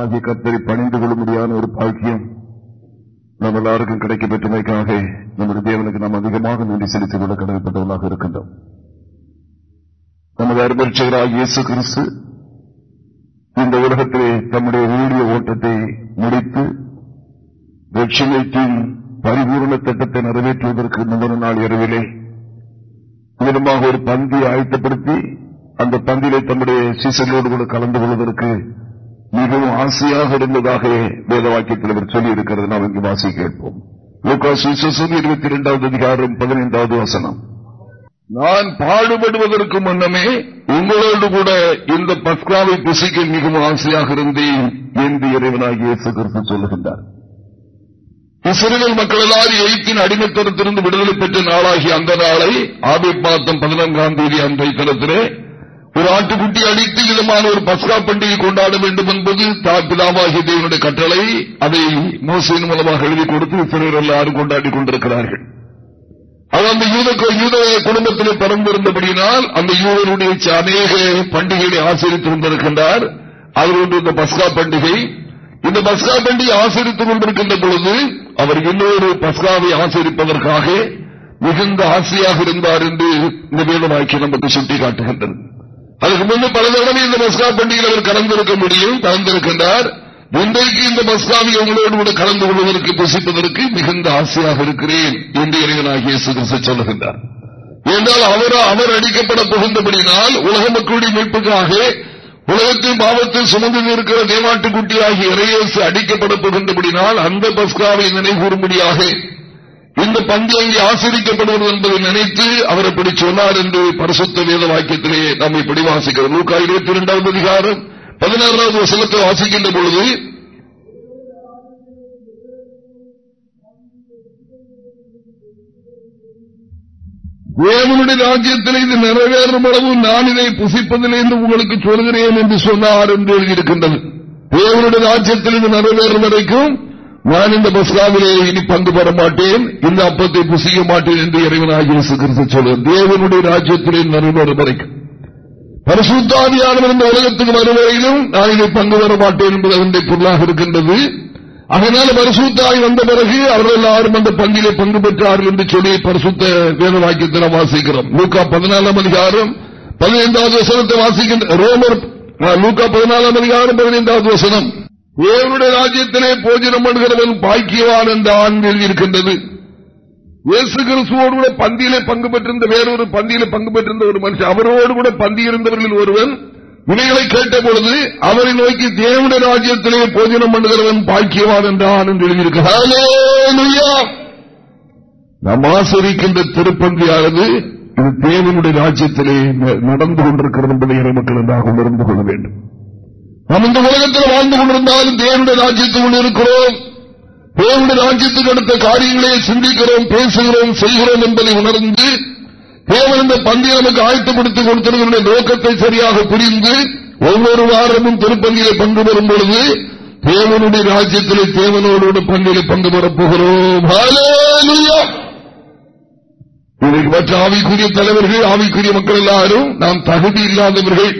ஆகிய கத்தரை பணிந்து கொள்ளும்படியான ஒரு பாக்கியம் நம்ம எல்லாருக்கும் கிடைக்க பெற்றமைக்காக நம்முடைய தேவனுக்கு நாம் அதிகமாக நன்றி செலுத்திக் கொள்ள கடமைப்பட்டவர்களாக இருக்கின்றோம். நமது அருமரிச்சகராக இயேசு கிறிஸ்து இந்த உலகத்திலே தம்முடைய ஊழிய ஓட்டத்தை முடித்து லட்சுமித்தின் பரிபூர்ண திட்டத்தை நிறைவேற்றுவதற்கு முதல் நாள் இரவிலே மூலமாக ஒரு பந்தியை ஆயத்தப்படுத்தி அந்த பந்தியிலே தம்முடைய சீசர்களோடு கூட கலந்து கொள்வதற்கு மிகவும் ஆசையாக இருந்ததாக வேத வாக்கியத்தில் அவர் சொல்லி இருக்கிறது நாம் இங்கு வாசி கேட்போம். இருபத்தி இரண்டாவது அதிகாரம் பதினைந்தாவது வசனம். நான் பாடுபடுவதற்கு முன்னமே உங்களோடு கூட இந்த பஸ்காவை புசிக்க மிகவும் ஆசையாக இருந்தேன் என்று இறைவனாகிய இயேசு கிறிஸ்து சொல்லுகின்றார். இஸ்ரேல் மக்கள் எல்லாரும் எய்த்தின் அடிமைத்தனத்திலிருந்து விடுதலை பெற்ற நாளாகி அந்த நாளை ஆபி பாத்தம் பதினான்காம் தேதி அன்றைய தினத்திலே ஒரு ஆட்டுக்குட்டி அடித்து விதமான ஒரு பஸ்கா பண்டிகை கொண்டாட வேண்டும் என்பது தாப்பிதாவாகிய தேவனுடைய கட்டளை. அதை மோசையின் மூலமாக எழுதி கொடுத்து சிலர் எல்லாரும் கொண்டாடி கொண்டிருக்கிறார்கள். அது அந்த யூத யூத குடும்பத்திலே பரந்திருந்தபடியினால் அந்த யூதனுடைய அநேக பண்டிகைகளை ஆசிரித்து கொண்டிருக்கின்றார் அதில் ஒன்று இந்த பஸ்கா பண்டிகை. இந்த பஸ்கா பண்டிகை ஆசிரித்துக் கொண்டிருக்கின்ற பொழுது அவர் இன்னொரு பஸ்காவை ஆசிரிப்பதற்காக மிகுந்த ஆசையாக இருந்தார் என்று இந்த வேத நமக்கு சுட்டிக்காட்டுகின்றது. அதுக்கு முன்பு பல தடவை இந்த மஸ்கா பண்டிகையில் அவர் கலந்திருக்க முடியும் கலந்திருக்கின்றார். இன்றைக்கு இந்த மஸ்காவை உங்களோடு கூட கலந்து கொள்வதற்கு புசிப்பதற்கு மிகுந்த ஆசையாக இருக்கிறேன் என்று இறைவனாகிய சொல்லுகின்றார். என்றால் அவர் அவர் அடிக்கப்பட புகுந்தபடினால் உலக மக்களுடைய மீட்புக்காக உலகத்தின் பாவத்தை சுமந்து இருக்கிற தேவாட்டுக்குட்டி ஆகிய இறையேசு அடிக்கப்பட புகுந்தபடினால் அந்த பஸ்காவை நினைவுறும்படியாக இந்த பங்கு அங்கே ஆசிரிக்கப்படுவது என்பதை நினைத்து அவர் எப்படி சொன்னார் என்று பரிசுத்த வேத வாக்கியத்திலே நாம் இப்படி வாசிக்கிறோம். நூக்கா இருபத்தி இரண்டாவது அதிகாரம் பதினாறாவது வசனத்தை வாசிக்கின்ற பொழுது தேவனுடைய ராஜ்யத்தில் இது நிறைவேறும் அளவு நான் இதை புசிப்பதில் என்று உங்களுக்கு சொல்கிறேன் என்று சொன்னார் என்று எழுதியிருக்கின்றது. தேவனுடைய ராஜ்யத்தில் இது நிறைவேறும் வரைக்கும் நான் இந்த பஸ்காவிலே இனி பங்கு பெற மாட்டேன். இந்த அப்பத்தை புசிக்க மாட்டேன் என்று இறைவனாகிய சொல்லுவேன் தேவனுடைய ராஜ்யத்திலே நறுமறு வரைக்கும் பரிசுத்தாதியானவர் இந்த உலகத்துக்கு வருவரையிலும் நான் இதை பங்கு பெற மாட்டேன் என்பது அதனுடைய பொருளாக இருக்கின்றது. அதனால பரிசுத்தாய் வந்த பிறகு அவர்கள் எல்லாரும் அந்த பங்கிலே பங்கு பெற்றார்கள் என்று சொல்லி பரிசுத்த வேத வாக்கியத்தில் வாசிக்கிறோம். லூக்கா பதினாலாம் அதிகாரம் பதினைந்தாவது வசனத்தை வாசிக்கின்ற ரோமர் லூக்கா பதினாலாம் அதிகாரம் பதினைந்தாவது வசனம். தேவனுடைய ராஜ்யத்திலே போஜனம் பண்ணுகிறவன் பாக்கியவான் என்ற ஆண் எழுதியிருக்கின்றது இயேசு கிறிஸ்துவோடு கூட பந்தியிலே பங்கு பெற்றிருந்த வேறொரு பந்தியிலே பங்கு பெற்றிருந்த ஒரு மனுஷன் அவரோடு கூட பந்தி இருந்தவர்களில் ஒருவன் இவைகளை கேட்ட பொழுது அவரை நோக்கி தேவனுடைய ராஜ்யத்திலே போஜனம் பண்ணுகிறவன் பாக்கியவான் என்றான் என்று எழுதியிருக்கிறார். நாம் ஆசிரிக்கின்ற திருப்பந்தியானது இது தேவனுடைய ராஜ்யத்திலே நடந்து கொண்டிருக்கிறது என்பதை மக்கள் என்றாக உணர்ந்து கொள்ள வேண்டும். நாம் இந்த உலகத்தில் வாழ்ந்து கொண்டிருந்தாலும் தேவனுடைய ராஜ்யத்துக்குள் இருக்கிறோம். தேவனுடைய ராஜ்யத்துக்கு அடுத்த காரியங்களை சிந்திக்கிறோம் பேசுகிறோம் செய்கிறோம் என்பதை உணர்ந்து தேவன் இந்த பந்தியை நமக்கு ஆயத்தப்படுத்திக் கொடுத்திருக்கிற நோக்கத்தை சரியாக புரிந்து ஒவ்வொரு வாரமும் திருப்பந்தியை பங்கு பெறும் பொழுது தேவனுடைய ராஜ்யத்திலே தேவனோடு பங்கிலே பங்கு பெறப் போகிறோம். மற்ற ஆவிக்குரிய தலைவர்கள் ஆவிக்குரிய மக்கள் எல்லாரும் நாம் தகுதி இல்லாதவர்கள்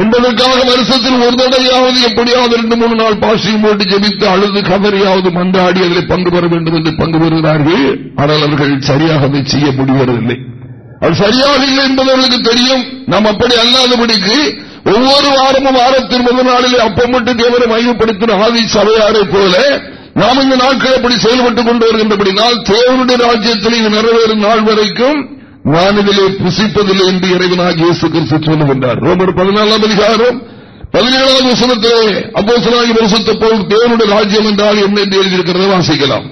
என்பதற்காக வருஷத்தில் ஒரு தடையாவது எப்படியாவது ரெண்டு மூணு நாள் பாசியம் போட்டு ஜெபித்து அழுது கதறியாவது மன்றாடி அதில் பங்கு பெற வேண்டும் என்று பங்கு பெறுகிறார்கள். ஆனால் அவர்கள் சரியாக அதை செய்ய முடிவதில்லை. அது சரியாக இல்லை என்பது அவர்களுக்கு தெரியும். நாம் அப்படி அல்லாதபடிக்கு ஒவ்வொரு வாரமும் வாரத்தின் முதல் நாளிலே அப்பம் மட்டும் தேவரை மையப்படுத்தின ஆதி சபையாரை போல நாம் இந்த நாட்கள் அப்படி செயல்பட்டுக் கொண்டு வருகின்றபடினால் தேவனுடைய ராஜ்யத்தில் இது நிறைவேறும் நாள் வரைக்கும் நான் இதிலே புசிப்பதில்லை என்று இறைவனாக இயேசு கிறிஸ்து சொல்லுகின்றார். ரோமர் பதினாலாம் அதிகாரம் பதினேழாம் வசனத்திலே அப்போ சிலாகி வருஷத்தை போல் தேவனுடைய ராஜ்யம் என்றால் என்ன என்று எழுதியிருக்கிறத வாசிக்கலாம்.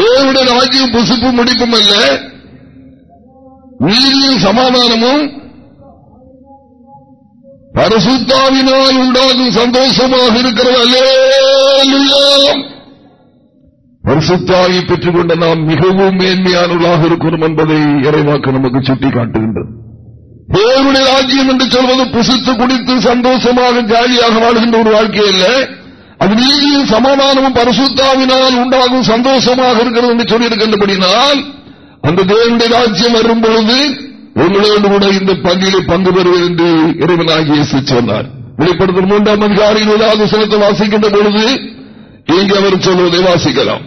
தேவனுடைய ராஜ்யம் புசிப்பும் முடிப்பும் அல்ல நீதியும் சமாதானமும் பரசுத்தாவினால் உண்டாகும் சந்தோஷமாக இருக்கிறது. அல்லே பரிசுத்தாகி பெற்றுக் கொண்ட நாம் மிகவும் மேன்மையானவர்களாக இருக்கிறோம் என்பதை இறைவாக்கு நமக்கு சுட்டிக்காட்டுகின்றது. தேவனுடைய ராஜ்யம் என்று சொல்வது புசித்து குடித்து சந்தோஷமாக ஜாலியாக வாழ்கின்ற ஒரு வாழ்க்கை அல்ல. அது நீதியும் சமாதானமும் பரிசுத்தாவினால் உண்டாகும் சந்தோஷமாக இருக்கிறது என்று சொல்லியிருக்கின்றபடினால் அந்த தேவனுடைய ராஜ்யம் வரும் பொழுது உங்களோடு கூட இந்த பங்கிலே பங்கு பெறுவது என்று இறைவனாகிய சொன்னார். வெளிப்படுத்தும் மூன்றாம் அதிகாரி இருபதாவது சிலத்தை வாசிக்கின்ற பொழுது இங்கே அவர் சொல்வதை வாசிக்கலாம்.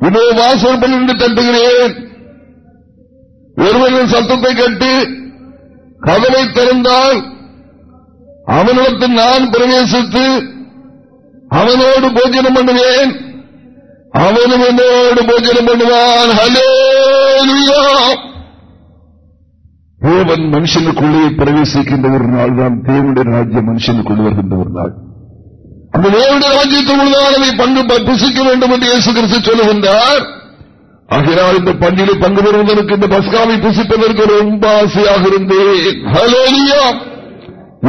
இதோ வாசல் பண்ணி தட்டுகிறேன் ஒருவரின் சத்தத்தை கேட்டு கதவை திறந்தால் அவனிடத்தில் நான் பிரவேசித்து அவனோடு போஜனம் பண்ணுவேன். அவனும் என்னோடு போஜனம் பண்ணுவான். ஹலோ தேவன் மனுஷனுக்குள்ளே பிரவேசிக்கின்ற ஒரு நாள் தான் தேவனுடைய ராஜ்யம் மனுஷனுக்குள்ளே வருகின்ற ஒரு நாள். அந்த தேவனுடைய ராஜ்யத்திற்குள்ளால் அதை பங்கு புசிக்க வேண்டும் என்று இயேசு கிறிஸ்து சொல்லுகின்றார். ஆகையால் இந்த பண்டிகை பங்கு பெறுவதற்கு இந்த பஸ்காவை புசிப்பதற்கு ரொம்ப ஆசையாக இருந்தேன்.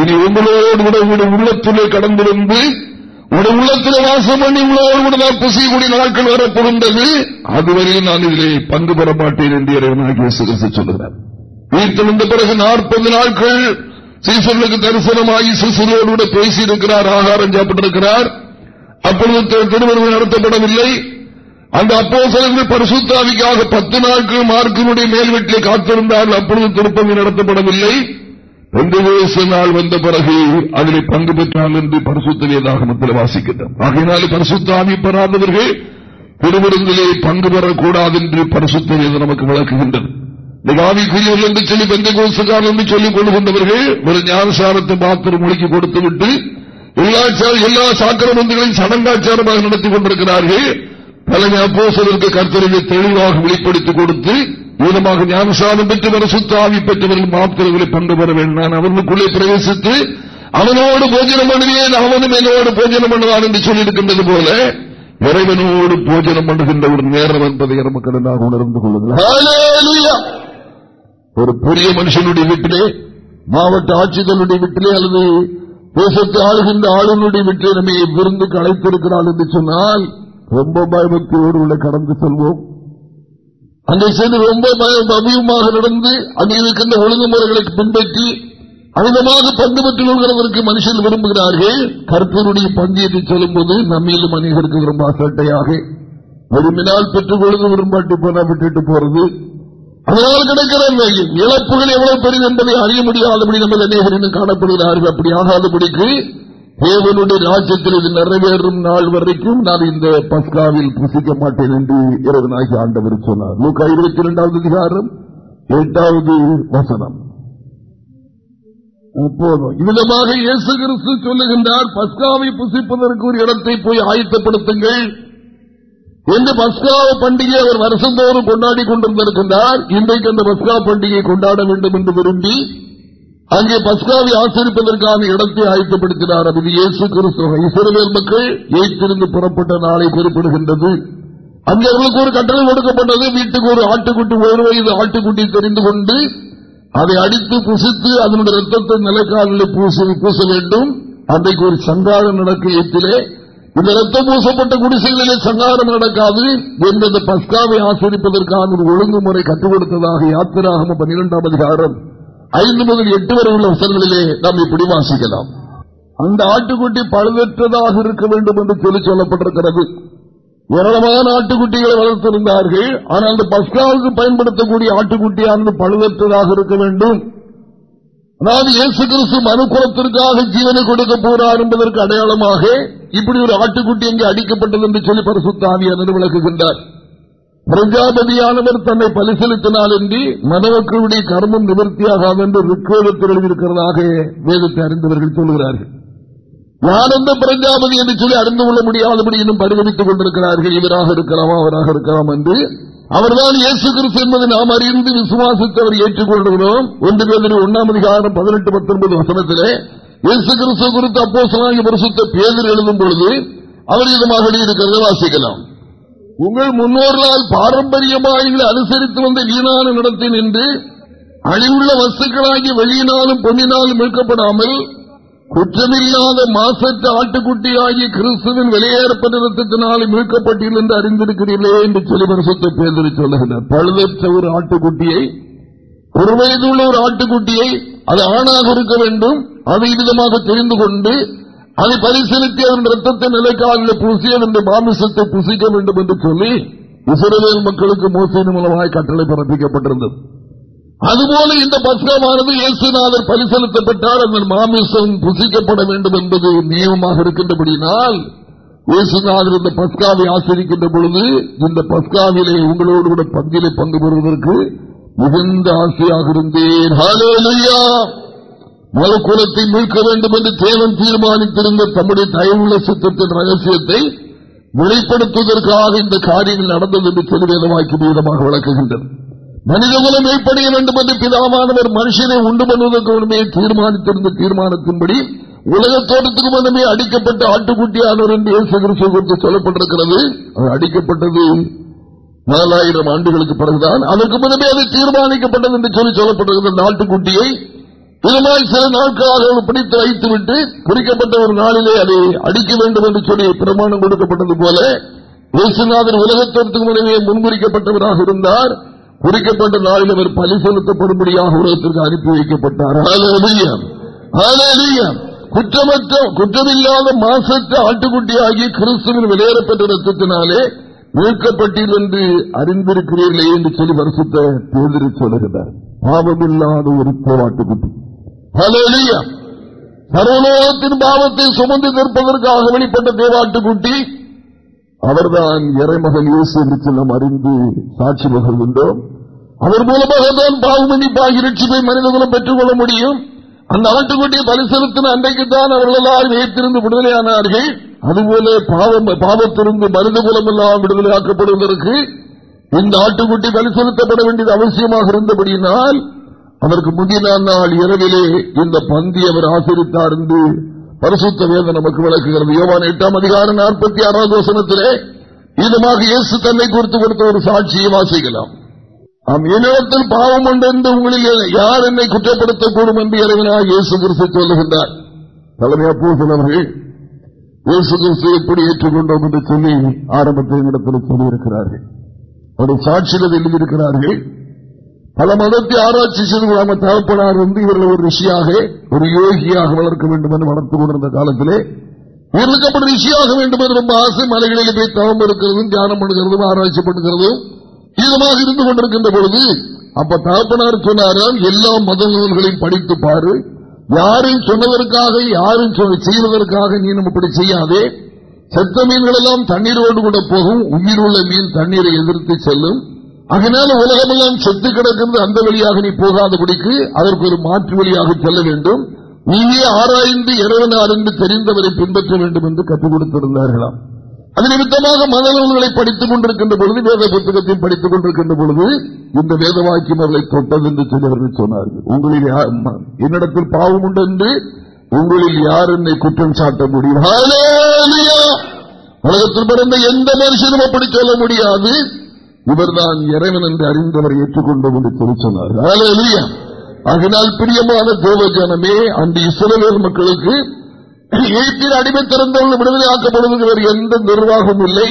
இனி உங்களோடு கூட உங்களுடைய உள்ளத்திலே கடந்திருந்து உங்களுடைய உள்ளத்தில் வாசம் பண்ணி உங்களோடு கூட நான் புசியக்கூடிய நாட்கள் வரப்போகின்றது. அதுவரையில் நான் இதிலே பங்கு பெற மாட்டேன் என்று இறைவனாக இயேசு கிறிஸ்து சொல்லுகிறார். வீட்டில் பிறகு நாற்பது நாட்கள் சீசர்களுக்கு தரிசனமாகி சிசுரோடு கூட பேசியிருக்கிறார் ஆகாரம் சாப்பிட்டிருக்கிறார். அப்பொழுது திருமணம் நடத்தப்படவில்லை. அந்த அப்போ சிலர்கள் பரிசுத்தாவிக்காக பத்து நாட்கள் மார்க்கினுடைய மேல் வீட்டிலே காத்திருந்தார்கள். அப்பொழுது திருப்பதி நடத்தப்படவில்லை. ரெண்டு நாள் வந்த பிறகு அதில் பங்கு பெற்றால் என்று பரிசுத்தலையதாக வாசிக்கின்றோம். ஆகையினால் பரிசுத்தாமி பெறாதவர்கள் திருவிருந்திலே பங்கு பெறக்கூடாது என்று பரிசுத்தலியது நமக்கு விளக்குகின்றது. ஆவிக்குரியவர்கள் என்று சொல்லி பெந்த கோசுக்காரர் என்று சொல்லிக் கொள்கின்றவர்கள் ஒரு ஞானசாரத்தை மாத்திரம் மொழிக்கு கொடுத்துவிட்டு எல்லா எல்லா சாக்கிரமந்தங்களையும் சடங்காச்சாரமாக நடத்தி கொண்டிருக்கிறார்கள். தலைமை அப்போசதற்கு கர்த்தரை தெளிவாக வெளிப்படுத்திக் கொடுத்து மூலமாக ஞானசாரம் பெற்று வர சுத்தாவி பெற்றவர்கள் மாத்திரங்களை பங்கு பெற வேண்டாம். அவர்களுக்குள்ளே பிரவேசித்து அவனோடு போஜனம் பண்ணுவேன் அவனும் என்னோடு போஜனம் பண்ணுவான் என்று சொல்லியிருக்கின்றது போல இறைவனோடு போஜனம் பண்ணுகின்ற ஒரு நேரம் என்பதை நமக்கு உணர்ந்து கொள்ளுங்கள். ஒரு பெரிய மனுஷனுடைய வீட்டிலே மாவட்ட ஆட்சிகளுடைய வீட்டிலே அல்லது தேசத்தை ஆளுகின்ற ஆளுநருடைய வீட்டிலே நம்மை விருந்து அழைத்திருக்கிறாள் என்று சொன்னால் ரொம்ப பயபக்தியோடு உள்ள கடந்து செல்வோம். அங்கே சென்று ரொம்ப அதிகமாக நடந்து அங்கே இருக்கின்ற ஒழுங்குமுறைகளுக்கு பின்பற்றி அமிதமாக பங்கு பெற்றுக் மனுஷன் விரும்புகிறார்கள். கருத்தருடைய பந்தியத்தை சொல்லும்போது நம்மிலும் அநேகருக்கு விரும்ப அசட்டையாக விரும்பினால் பெற்றுக் கொள்வது விரும்பாட்டி போனா விட்டுட்டு போறது. அதனால் கிடைக்கிற இழப்புகள் எவ்வளவு பெரியது என்பதை அறிய முடியாதபடி நம்ம அநேகரின் காணப்படுகிறார்கள். அப்படி ஆகாதபடிக்கு தேவனுடைய ராஜ்யத்தில் இது நிறைவேறும் நாள் வரைக்கும் நான் இந்த பஸ்காவில் புசிக்க மாட்டேன் என்று இறைவனாகி ஆண்டவர் சொன்னார். நூக்க இருபத்தி இரண்டாவது அதிகாரம் எட்டாவது வசனம். போதும் இவ்விதமாக இயேசு கிறிஸ்து சொல்லுகின்றார் பஸ்காவை புசிப்பதற்கு ஒரு இடத்தை போய் ஆயத்தப்படுத்துங்கள். என்று பஸ்கா பண்டிகை அவர் வருஷந்தோறும் கொண்டாடி கொண்டிருந்திருக்கின்றார். இன்றைக்கு அந்த பஸ்கா பண்டிகை கொண்டாட வேண்டும் என்று விரும்பி அங்கே பஸ்காவை ஆசிரிப்பதற்கான இடத்தை ஆயத்தப்படுத்தினார் அது இயேசு கிறிஸ்துவ இஸ்ரேல் மக்கள் ஏற்றிருந்து புறப்பட்ட நாளை குறிப்பிடுகின்றது. அங்கே அவர்களுக்கு ஒரு கட்டளை கொடுக்கப்பட்டது. வீட்டுக்கு ஒரு ஆட்டுக்குட்டி ஒரு வயது ஆட்டுக்குட்டி தெரிந்து கொண்டு அதை அடித்து புசித்து அதனுடைய ரத்தத்தை நிலைக்காலில் பூச பூச வேண்டும். அன்றைக்கு ஒரு சங்காரம் நடக்க ஏற்றிலே இந்த ரத்தம் பூசப்பட்ட குடிசைகளிலே சங்காரம் நடக்காது என்ற பஸ்காவை ஆசிரிப்பதற்கான ஒரு ஒழுங்குமுறை கற்றுக் கொடுத்ததாக யாத்திராக பன்னிரெண்டாம் அதிகாரம் ஐந்து முதல் எட்டு வரை உள்ள வசனங்களிலே நாம் இப்படி வாசிக்கலாம். அந்த ஆட்டுக்குட்டி பழுதற்றதாக இருக்க வேண்டும் என்று சொல்லி சொல்லப்பட்டிருக்கிறது. ஏராளமான ஆட்டுக்குட்டிகளை வளர்த்திருந்தார்கள். ஆனால் அந்த பஸ்காவுக்கு பயன்படுத்தக்கூடிய ஆட்டுக்குட்டியானது பழுதற்றதாக இருக்க வேண்டும். அதாவது இயேசு கிறிஸ்து மனுக்குலத்திற்காக ஜீவனை கொடுக்க போறார் என்பதற்கு அடையாளமாக இப்படி ஒரு ஆட்டுக்குட்டி எங்கே அடிக்கப்பட்டது என்று சொல்லி பரிசுத்தாவியானது விளக்குகின்றார் பிரஜாபதியானவர் தன்னை பரிசீலித்தினால் என்று மனவக்களுடைய கர்மம் நிவர்த்தியாகாது என்று ருக்வேதத்தில் எழுதியிருக்கிறதாக வேதத்தை அறிந்தவர்கள் சொல்கிறார்கள் யார் எந்த பிரஜாபதி என்று சொல்லி அறிந்து கொள்ள முடியாதபடி இன்னும் பரிகமித்துக் கொண்டிருக்கிறார்கள். இவராக இருக்கலாமா அவராக இருக்கலாம் என்று அவர்தான் இயேசு கிறிஸ்து என்பதை நாம் அறிந்து விசுவாசித்து அவர் ஏற்றுக்கொள்கிறோம் ஒன்று பேர் ஒன்னாம் அதிகாரம் பதினெட்டு பத்தொன்பது வசனத்திலே இயேசு கிறிஸ்து குறித்து அப்போ சொல்லாங்க பரிசுத்த பேதர் எழுதும் பொழுது அவர் இதமாக இருக்கிறத வாசிக்கலாம். உங்கள் முன்னோர்களால் பாரம்பரியமாக அனுசரித்து வந்த வீணான நடத்தின் என்று அழிவுள்ள வஸ்துக்களாகி வெளியினாலும் பொன்னினாலும் மீட்கப்படாமல் குற்றமில்லாத மாசற்ற ஆட்டுக்குட்டியாகி கிறிஸ்துவின் வெளியேறப்பட்ட நிறுத்தத்தினால் மீட்கப்பட்டீர்கள் என்று அறிந்திருக்கிறீர்களே என்று சொல்லி பரிசுத்த பேர் சொல்லுகிறார். பழுதற்ற ஒரு ஆட்டுக்குட்டியை ஒரு வயதுள்ள ஒரு ஆட்டுக்குட்டியை அது ஆணாக இருக்க வேண்டும். அதை விதமாக தெரிந்து கொண்டு அதை பரிசீலித்து அதன் ரத்தத்தை நிலைக்காலில் பூசி அதன் மாமிசத்தை புசிக்க வேண்டும் என்று சொல்லி இஸ்ரேல் மக்களுக்கு மோசடி மூலமாக கட்டளை பிறப்பிக்கப்பட்டிருந்தது. அதுபோல இந்த பஸ்காவானது இயேசுநாதர் பலி செலுத்தப்பட்டால் அந்த மாமிசம் புசிக்கப்பட வேண்டும் என்பது நியமமாக இருக்கின்றபடினால் இயேசுநாதர் இந்த பஸ்காவை ஆசிரிக்கின்ற பொழுது இந்த பஸ்காவிலே உங்களோடு கூட பங்கிலே பங்கு பெறுவதற்கு மிகுந்த ஆசையாக இருந்தேன். மலக்குலத்தை மீட்க வேண்டும் என்று தேவன் தீர்மானித்திருந்த தம்முடைய தயவுள்ள சித்தத்தின் ரகசியத்தை வெளிப்படுத்துவதற்காக இந்த காரியங்கள் நடந்தது என்று சொல்லுவேதமாக்கி மீதமாக விளக்குகின்றது. மனிதகுலம் மேற்படைய வேண்டும் என்று பிதாமானவர் மனுஷனை உண்டு பண்ணுவதற்கு உண்மையை தீர்மானித்திருந்த தீர்மானத்தின்படி உலக தோட்டத்துக்கு மனமே அடிக்கப்பட்ட ஆட்டுக்குட்டியானவர் என்று குறித்து சொல்லப்பட்டிருக்கிறது. அது அடிக்கப்பட்டது நாலாயிரம் ஆண்டுகளுக்கு பிறகுதான். அதற்கு முன்னமே அது தீர்மானிக்கப்பட்டது என்று சொல்லி சொல்லப்பட்டிருக்கிறது அந்த ஆட்டுக்குட்டியை சில நாட்களாக பிடித்து வைத்துவிட்டு குறிக்கப்பட்ட ஒரு நாளிலே அதை அடிக்க வேண்டும் என்று சொல்லி பிரமாணம் கொடுக்கப்பட்டது போல இயேசுநாதர் உலகத்திற்கு முன்னமே முன்குறிக்கப்பட்டவராக இருந்தார். குறிக்கப்பட்ட நாளில் அவர் பலி செலுத்தப்படும்படியாக உலகத்திற்கு அனுப்பி வைக்கப்பட்டார். குற்றமற்ற குற்றமில்லாத மாசற்ற ஆட்டுக்குட்டியாகி கிறிஸ்துவின் வெளியேறப்பட்ட ரத்தத்தினாலே மீட்கப்பட்டீர்கள் என்று அறிந்திருக்கிறீர்களே என்று சொல்லி வருஷத்தை தேர்ந்தெடுத்து சொல்லுகிறார். பாவமில்லாத ஒரு போராட்டுக்குட்டி சர்வலோகத்தின் பாவத்தை சுமந்து நிற்பதற்காக வெளிப்பட்ட தேவாட்டுக்குட்டி அவர்தான் இறைமகன் இயேசு என்று நாம் அறிந்து சாட்சி பகிர்கின்றோம். அவர் மூலமாக தான் பாவமன்னிப்பாகி ரட்சிப்பை மனிதகுலம் பெற்றுக் கொள்ள முடியும். அந்த ஆட்டுக்குட்டியை பரிசலத்தின் அன்றைக்கு தான் எல்லாரும் வைத்திருந்து விடுதலையானார்கள். அதுபோல பாவம் பாவத்திலிருந்து மனித குலம் எல்லாம் விடுதலையாக்கப்படுவதற்கு இந்த ஆட்டுக்குட்டி பரிசெலுத்தப்பட வேண்டியது அவசியமாக இருந்தபடியினால் அதற்கு முந்தின நாள் இரவிலே இந்த பந்தி அவர் ஆசிரித்தார் என்று பரிசுத்த வேதம் நமக்கு விளக்குகிறது. யோவான் எட்டாம் அதிகாரம் நாற்பத்தி ஆறாவது வசனத்திலே இதுமாக இயேசு தன்னை குறித்து கொடுத்த ஒரு சாட்சியை வாசிக்கலாம். நாம் என்னிடத்தில் பாவம் உண்டு உங்களில் யார் என்னை குற்றப்படுத்தக்கூடும் என்று இறைவனாக இயேசு கிறிஸ்து சொல்லுகின்றார். தலைமையா பூசலவர்கள் இயேசு கிறிஸ்து எப்படி ஏற்றுக்கொண்டோம் என்று சொல்லி ஆரம்பத்தில் இடத்தில் சொல்லியிருக்கிறார்கள். அவருடைய சாட்சியில் எழுதியிருக்கிறார்கள். பல மதத்தை ஆராய்ச்சி செய்து கொள்ளாம தகப்பனார் வந்து இவர்களை ஒரு ரிஷியாக ஒரு யோகியாக வளர்க்க வேண்டும் என்று வளர்த்து கொண்டிருந்த காலத்திலே இவர்களுக்கு அப்படி ரிஷியாக வேண்டும் என்று ரொம்ப ஆசை மலைகளில் போய் தவம் இருக்கிறதும் தியானம் பண்ணுகிறதும் ஆராய்ச்சி பண்ணுகிறதும் இதமாக இருந்து கொண்டிருக்கின்ற பொழுது அப்ப தகப்பனார் சொன்னாராம் எல்லா மத நூல்களையும் படித்து பாரு யாரும் சொன்னதற்காக யாரும் செய்வதற்காக நீ நம்ம இப்படி செய்யாதே செத்த மீன்கள் எல்லாம் தண்ணீரோடு கூட போகும் உயிர் உள்ள மீன் தண்ணீரை எதிர்த்து செல்லும் அதனால உலகமெல்லாம் செத்து கிடக்கிறது அந்த வழியாக நீ போகாதபடிக்கு அதற்கு ஒரு மாற்று வழியாக செல்ல வேண்டும். நீயே ஆராய்ந்து இறைவனார் என்று தெரிந்தவரை பின்பற்ற வேண்டும் என்று கற்றுக் கொடுத்திருந்தார்களாம். அது நிமித்தமாக மனநூல்களை படித்துக் கொண்டிருக்கின்ற பொழுது வேத புத்தகத்தை படித்துக் கொண்டிருக்கின்ற பொழுது இந்த வேத வாக்கியம் அவர்களை தொட்டது என்று சிலவர்கள் சொன்னார்கள். உங்களில் என்னிடத்தில் பாவம் உண்டு என்று உங்களில் யார் என்னை குற்றம் சாட்ட முடியும்? உலகத்தில் பிறந்த எந்த மனுஷனும் அப்படி சொல்ல முடியாது. இவர்தான் இறைவன் என்று அறிந்தவர் ஏற்றுக்கொண்டோம் என்று சொல்லி சொன்னார் அதனால் பிரியமான தேவஜனமே அந்த இஸ்ரவேல் மக்களுக்கு எய்த்தில் அடிமை திறந்தவர்கள் எந்த நிர்வாகமும் இல்லை.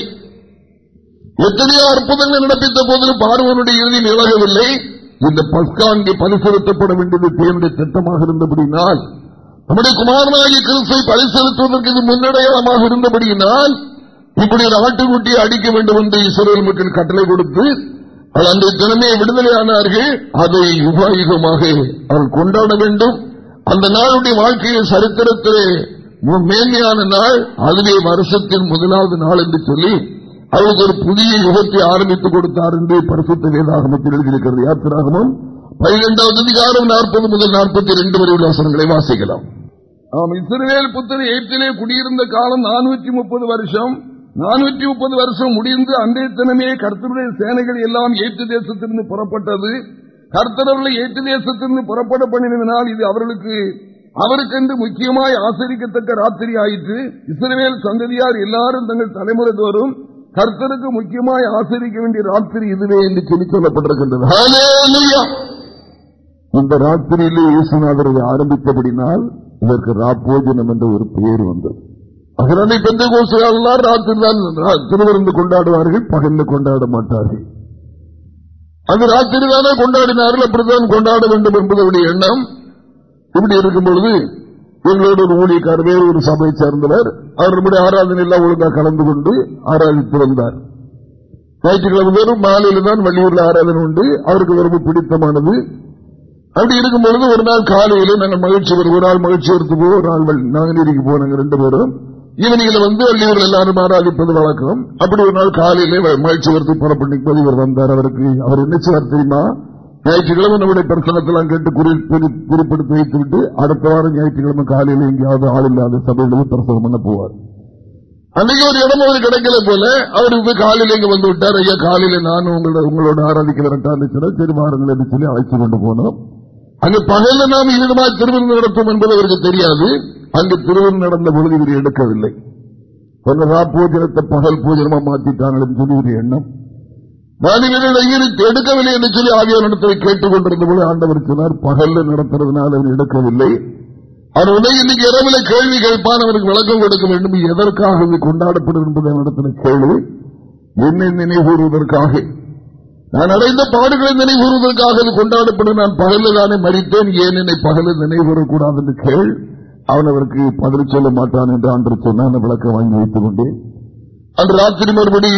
எத்தனையோ அற்புதங்கள் நடப்பித்த போது பார்வனுடைய இறுதி நிலகவில்லை இந்த பஸ்காங்கி பரிசெலுத்தப்பட வேண்டியது தேவனுடைய திட்டமாக இருந்தபடினால் நம்முடைய குமாரனாகிய கிறிஸ்தை பரிசெலுத்துவதற்கு இது முன்னடையாளமாக இருந்தபடியினால் இப்படி ஒரு ஆட்டுக்குட்டியை அடிக்க வேண்டும் என்று இஸ்ரேல் மக்கள் கட்டளை கொடுத்து அந்த தினமே விடுதலையானார்கள். அதை உபாயுகமாக அவர்கள் கொண்டாட வேண்டும். அந்த நாளுடைய வாழ்க்கையை சரித்திரத்திலே மேன்மையான நாள் அதுவே வருஷத்தின் முதலாவது நாள் என்று சொல்லி அவருக்கு ஒரு புதிய யுகத்தை ஆரம்பித்துக் கொடுத்தார் என்று பரிசுத்த வேதாகமத்தில் எழுதியிருக்கிறது. யாத்திராகமும் பனிரெண்டாவது அதிகாரம் நாற்பது முதல் நாற்பத்தி இரண்டு வரை உள்ள வசனங்களை வாசிக்கலாம். இஸ்ரேல் புத்தர் எய்த்திலே குடியிருந்த காலம் நானூற்றி முப்பது வருஷம். நானூற்றி முப்பது வருஷம் முடிந்து அன்றைய தினமே கர்த்தருடைய சேனைகள் எல்லாம் ஏற்று தேசத்திலிருந்து புறப்பட்டது. கர்த்தரவர்களை ஏற்று தேசத்திலிருந்து புறப்பட பண்ணினதனால் இது அவர்களுக்கு அவருக்கென்று முக்கியமாய் ஆசிரிக்கத்தக்க ராத்திரி ஆயிற்று. இஸ்ரேல் சந்ததியார் எல்லாரும் தங்கள் தலைமுறை தோறும் கர்த்தருக்கு முக்கியமாய் ஆசிரிக்க வேண்டிய ராத்திரி இதுவே என்று சொல்லி சொல்லப்பட்டிருக்கின்றது. இந்த ராத்திரியிலே இயேசுநாதரை ஆரம்பித்தபடினால் இதற்கு ராப்போஜனம் என்ற ஒரு பெயர் வந்தது. அதனால பெந்த கோசுகள் ராத்திரி தான் திருவிருந்து கொண்டாடுவார்கள் பகல்ல கொண்டாட மாட்டார்கள். அது ராத்திரி தானே கொண்டாடினார்கள் அப்படித்தான் கொண்டாட வேண்டும் என்பதனுடைய எண்ணம். இப்படி இருக்கும் பொழுது எங்களோட ஒரு ஊழியக்கார் வேறு ஒரு சபையை சேர்ந்தவர் அவர் நம்முடைய ஆராதனை எல்லாம் ஒழுங்காக கலந்து கொண்டு ஆராதித்து வந்தார். ஞாயிற்றுக்கிழமை பேரும் மாலையில் தான் வள்ளியூர்ல ஆராதனை உண்டு அவருக்கு ரொம்ப பிடித்தமானது. அப்படி இருக்கும் பொழுது ஒரு நாள் காலையில நாங்கள் மகிழ்ச்சி வரும் ஒரு நாள் மகிழ்ச்சி எடுத்து போவோம் ஒரு நாள் நாங்கநீதிக்கு போனாங்க ரெண்டு பேரும். ஈவினிங்ல வந்து வள்ளியூர் எல்லாரும் ஆராதிப்பது வழக்கம் அப்படி ஒரு நாள் காலையில மகிழ்ச்சி வரத்து புறப்பட்டு போது இவர் வந்தார் அவருக்கு. அவர் என்ன செய்வார் தெரியுமா? ஞாயிற்றுக்கிழமை நம்முடைய பிரசனத்தெல்லாம் கேட்டு குறிப்பிடுத்தி வைத்து விட்டு அடுத்த வாரம் ஞாயிற்றுக்கிழமை காலையில் எங்கேயாவது ஆள் இல்லாத சபையில பிரசனம் பண்ண போவார். அன்னைக்கு ஒரு இடம் அவர் கிடைக்கல போல அவர் அவருக்கு காலையில இங்க வந்து விட்டார். ஐயா காலையில நானும் உங்களோட உங்களோட ஆராதிக்க வரட்டான்னு சரி வாரங்கள் சொல்லி அழைச்சு கொண்டு போனோம். அங்கு பகல்ல நாம் இவ்விதமாக திருவிழா நடத்தும் என்பது அவருக்கு தெரியாது. அங்கு திருவிழா நடந்த பொழுது இவர் எடுக்கவில்லை. பூஜனத்தை பகல் பூஜனமா மாற்றிட்டாங்க சொல்லி ஒரு எண்ணம். எடுக்கவில்லை என்று சொல்லி ஆகியோர் நடத்தவை கேட்டுக் கொண்டிருந்த போது ஆண்டவர் சொன்னார் பகல்ல நடத்துறதுனால அவர் எடுக்கவில்லை. அவர் உடைய இன்னைக்கு இரவுல கேள்வி கேட்பான் அவருக்கு விளக்கம் கொடுக்க வேண்டும். எதற்காக இது கொண்டாடப்படும் என்பதை நடத்தின கேள்வி. என்னை நினைவுறுவதற்காக. நான் அடைந்த பாடுகளை நினைவுறுவதற்காக அது கொண்டாடப்படும் நான் பகலில் தானே மறித்தேன் ஏன் என்னை பகலில் நினைவுறக்கூடாது என்று கேள். அவன் அவருக்கு பதில் சொல்ல மாட்டான் என்று அன்று சொன்னான். விளக்கம் வாங்கி வைத்துக் கொண்டேன். அன்று ராத்திரி மறுபடி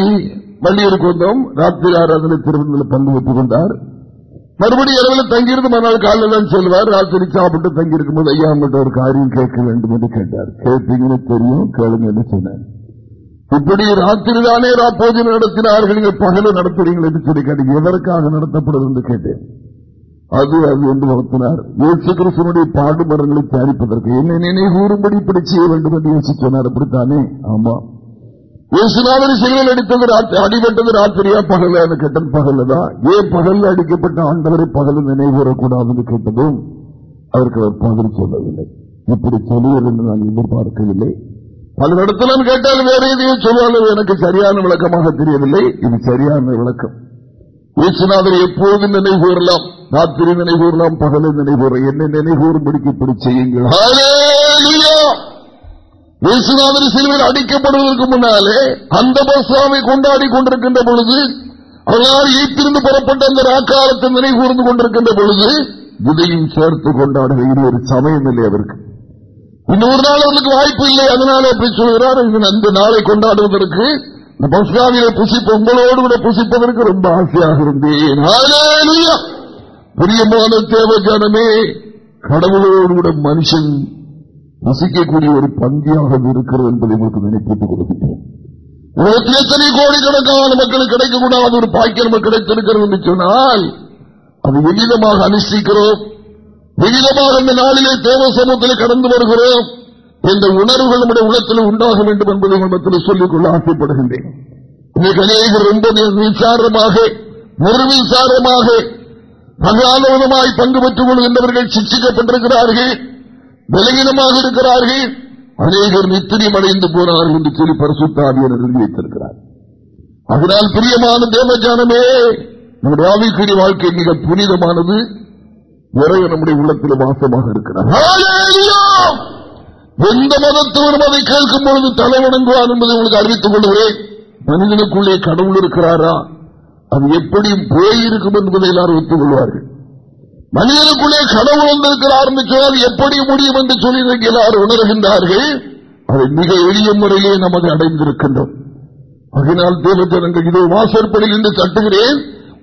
வள்ளியூருக்கு வந்தோம். ராத்திரி ஆராதனை திருவிழந்தில் பங்கு வைத்துக் கொண்டார். மறுபடியும் இரவில் தங்கியிருந்து மறுநாள் காலையில் தான் செல்வார். ராத்திரி சாப்பிட்டு தங்கியிருக்கும் போது ஐயா உங்கள்கிட்ட ஒரு காரியம் கேட்க வேண்டும் என்று கேட்டார். கேட்டீங்கன்னு தெரியும் கேளுங்க என்று சொன்னார். இப்படி ராத்திரி தானே பூஜை நடத்தினார்கள் நீங்கள் பகல நடத்துறீங்கள் என்று சொல்லி கேட்டீங்க. எதற்காக நடத்தப்படுது என்று கேட்டேன். அது அது என்று நடத்தினார் இயேசு கிருஷ்ணனுடைய பாடு மரங்களை தயாரிப்பதற்கு. என்ன நினைவுறும்படி இப்படி செய்ய வேண்டும் என்று யோசிச்சு சொன்னார். அப்படித்தானே? ஆமா. இயேசுநாதன் சிலையில் அடித்தது அடிபட்டது ராத்திரியா பகல கேட்டது பகல்லதான் ஏன் பகல்ல அடிக்கப்பட்ட ஆண்டவரை பகல நினைவுறக்கூடாது என்று கேட்டதும் அவருக்கு அவர் பதில் சொல்லவில்லை. இப்படி சொல்லுவது என்று நான் எதிர்பார்க்கவில்லை. பல இடத்துல கேட்டால் வேற எதையும் சொல்லுவாங்க. எனக்கு சரியான விளக்கமாக தெரியவில்லை. இது சரியான விளக்கம். இயேசுநாதர் எப்போது நினைவு கூறலாம் ராத்திரி நினைவு கூறலாம் பகலை நினைவு என்ன நினைவுறும்படிக்கு இப்படி செய்யுங்கள். இயேசுநாதர் சிலுவையில் அடிக்கப்படுவதற்கு முன்னாலே அந்த பஸ்வாவை கொண்டாடி கொண்டிருக்கின்ற பொழுது அவர்களால் ஈத்திருந்து புறப்பட்ட அந்த ராக்காலத்தை நினைவு கூர்ந்து கொண்டிருக்கின்ற பொழுது இதையும் சேர்த்து கொண்டாடுகிற ஒரு சமயம் இல்லை அவருக்கு. இன்னொரு நாள் அவர்களுக்கு வாய்ப்பு இல்லை. அதனால எப்படி சொல்கிறார். அந்த நாளை கொண்டாடுவதற்கு பஸ்காவில புசிப்பு உங்களோடு கூட புசிப்பதற்கு ரொம்ப ஆசையாக இருந்தேன். பிரியமான தேவஜானமே கடவுளோடு கூட மனுஷன் வசிக்கக்கூடிய ஒரு பந்தியாக இருக்கிறது என்பதை உங்களுக்கு நினைப்பிட்டுக் கொடுக்கிறோம் உலகத்தில் எத்தனை கோடிக்கணக்கான மக்களுக்கு கிடைக்கக்கூடாத ஒரு பாக்கியம் நமக்கு கிடைத்திருக்கிறது என்று சொன்னால் அது எளிதமாக அனுஷ்டிக்கிறோம்? எளிதமாக அந்த நாளிலே தேவ சமூகத்தில் கடந்து வருகிறோம். இந்த உணர்வுகள் நம்முடைய உலகத்தில் உண்டாக வேண்டும் என்பதை உலகத்தில் சொல்லிக்கொள்ள ஆசைப்படுகின்றேன். ரொம்ப விசாரமாக நிர்விசாரமாக பகாலவனமாய் பங்கு பெற்றுக் கொள்கின்றவர்கள் சிக்ஷிக்கப்பட்டிருக்கிறார்கள் விலகினமாக இருக்கிறார்கள். அநேகர் நித்திரியம் அடைந்து போனார்கள் என்று சொல்லி பரிசுத்தாவியர் எழுதி வைத்திருக்கிறார் அதனால் பிரியமான தேவஜானமே நம்முடைய ஆவிக்குரிய வாழ்க்கை மிக புனிதமானது. நிறைய நம்முடைய உள்ளத்தில் வாசமாக இருக்கிறார். எந்த மதத்தவரும் அதை கேட்கும் பொழுது தலைவணங்குவார் என்பதை உங்களுக்கு அறிவித்துக் கொள்கிறேன். மனிதனுக்குள்ளே கடவுள் இருக்கிறாரா? அது எப்படி போயிருக்கும் என்பதை எல்லாரும் ஒத்துக் கொள்வார்கள். மனிதனுக்குள்ளே கடவுள் வந்திருக்கிறார் என்று சொன்னால் எப்படி முடியும் என்று சொல்லி எல்லாரும் உணர்கின்றார்கள். அதை மிக எளிய முறையிலே நமது அடைந்திருக்கின்றோம். அதனால் தேவஜனங்கள் இதை வாசற்படியில் என்று தட்டுகிறேன்.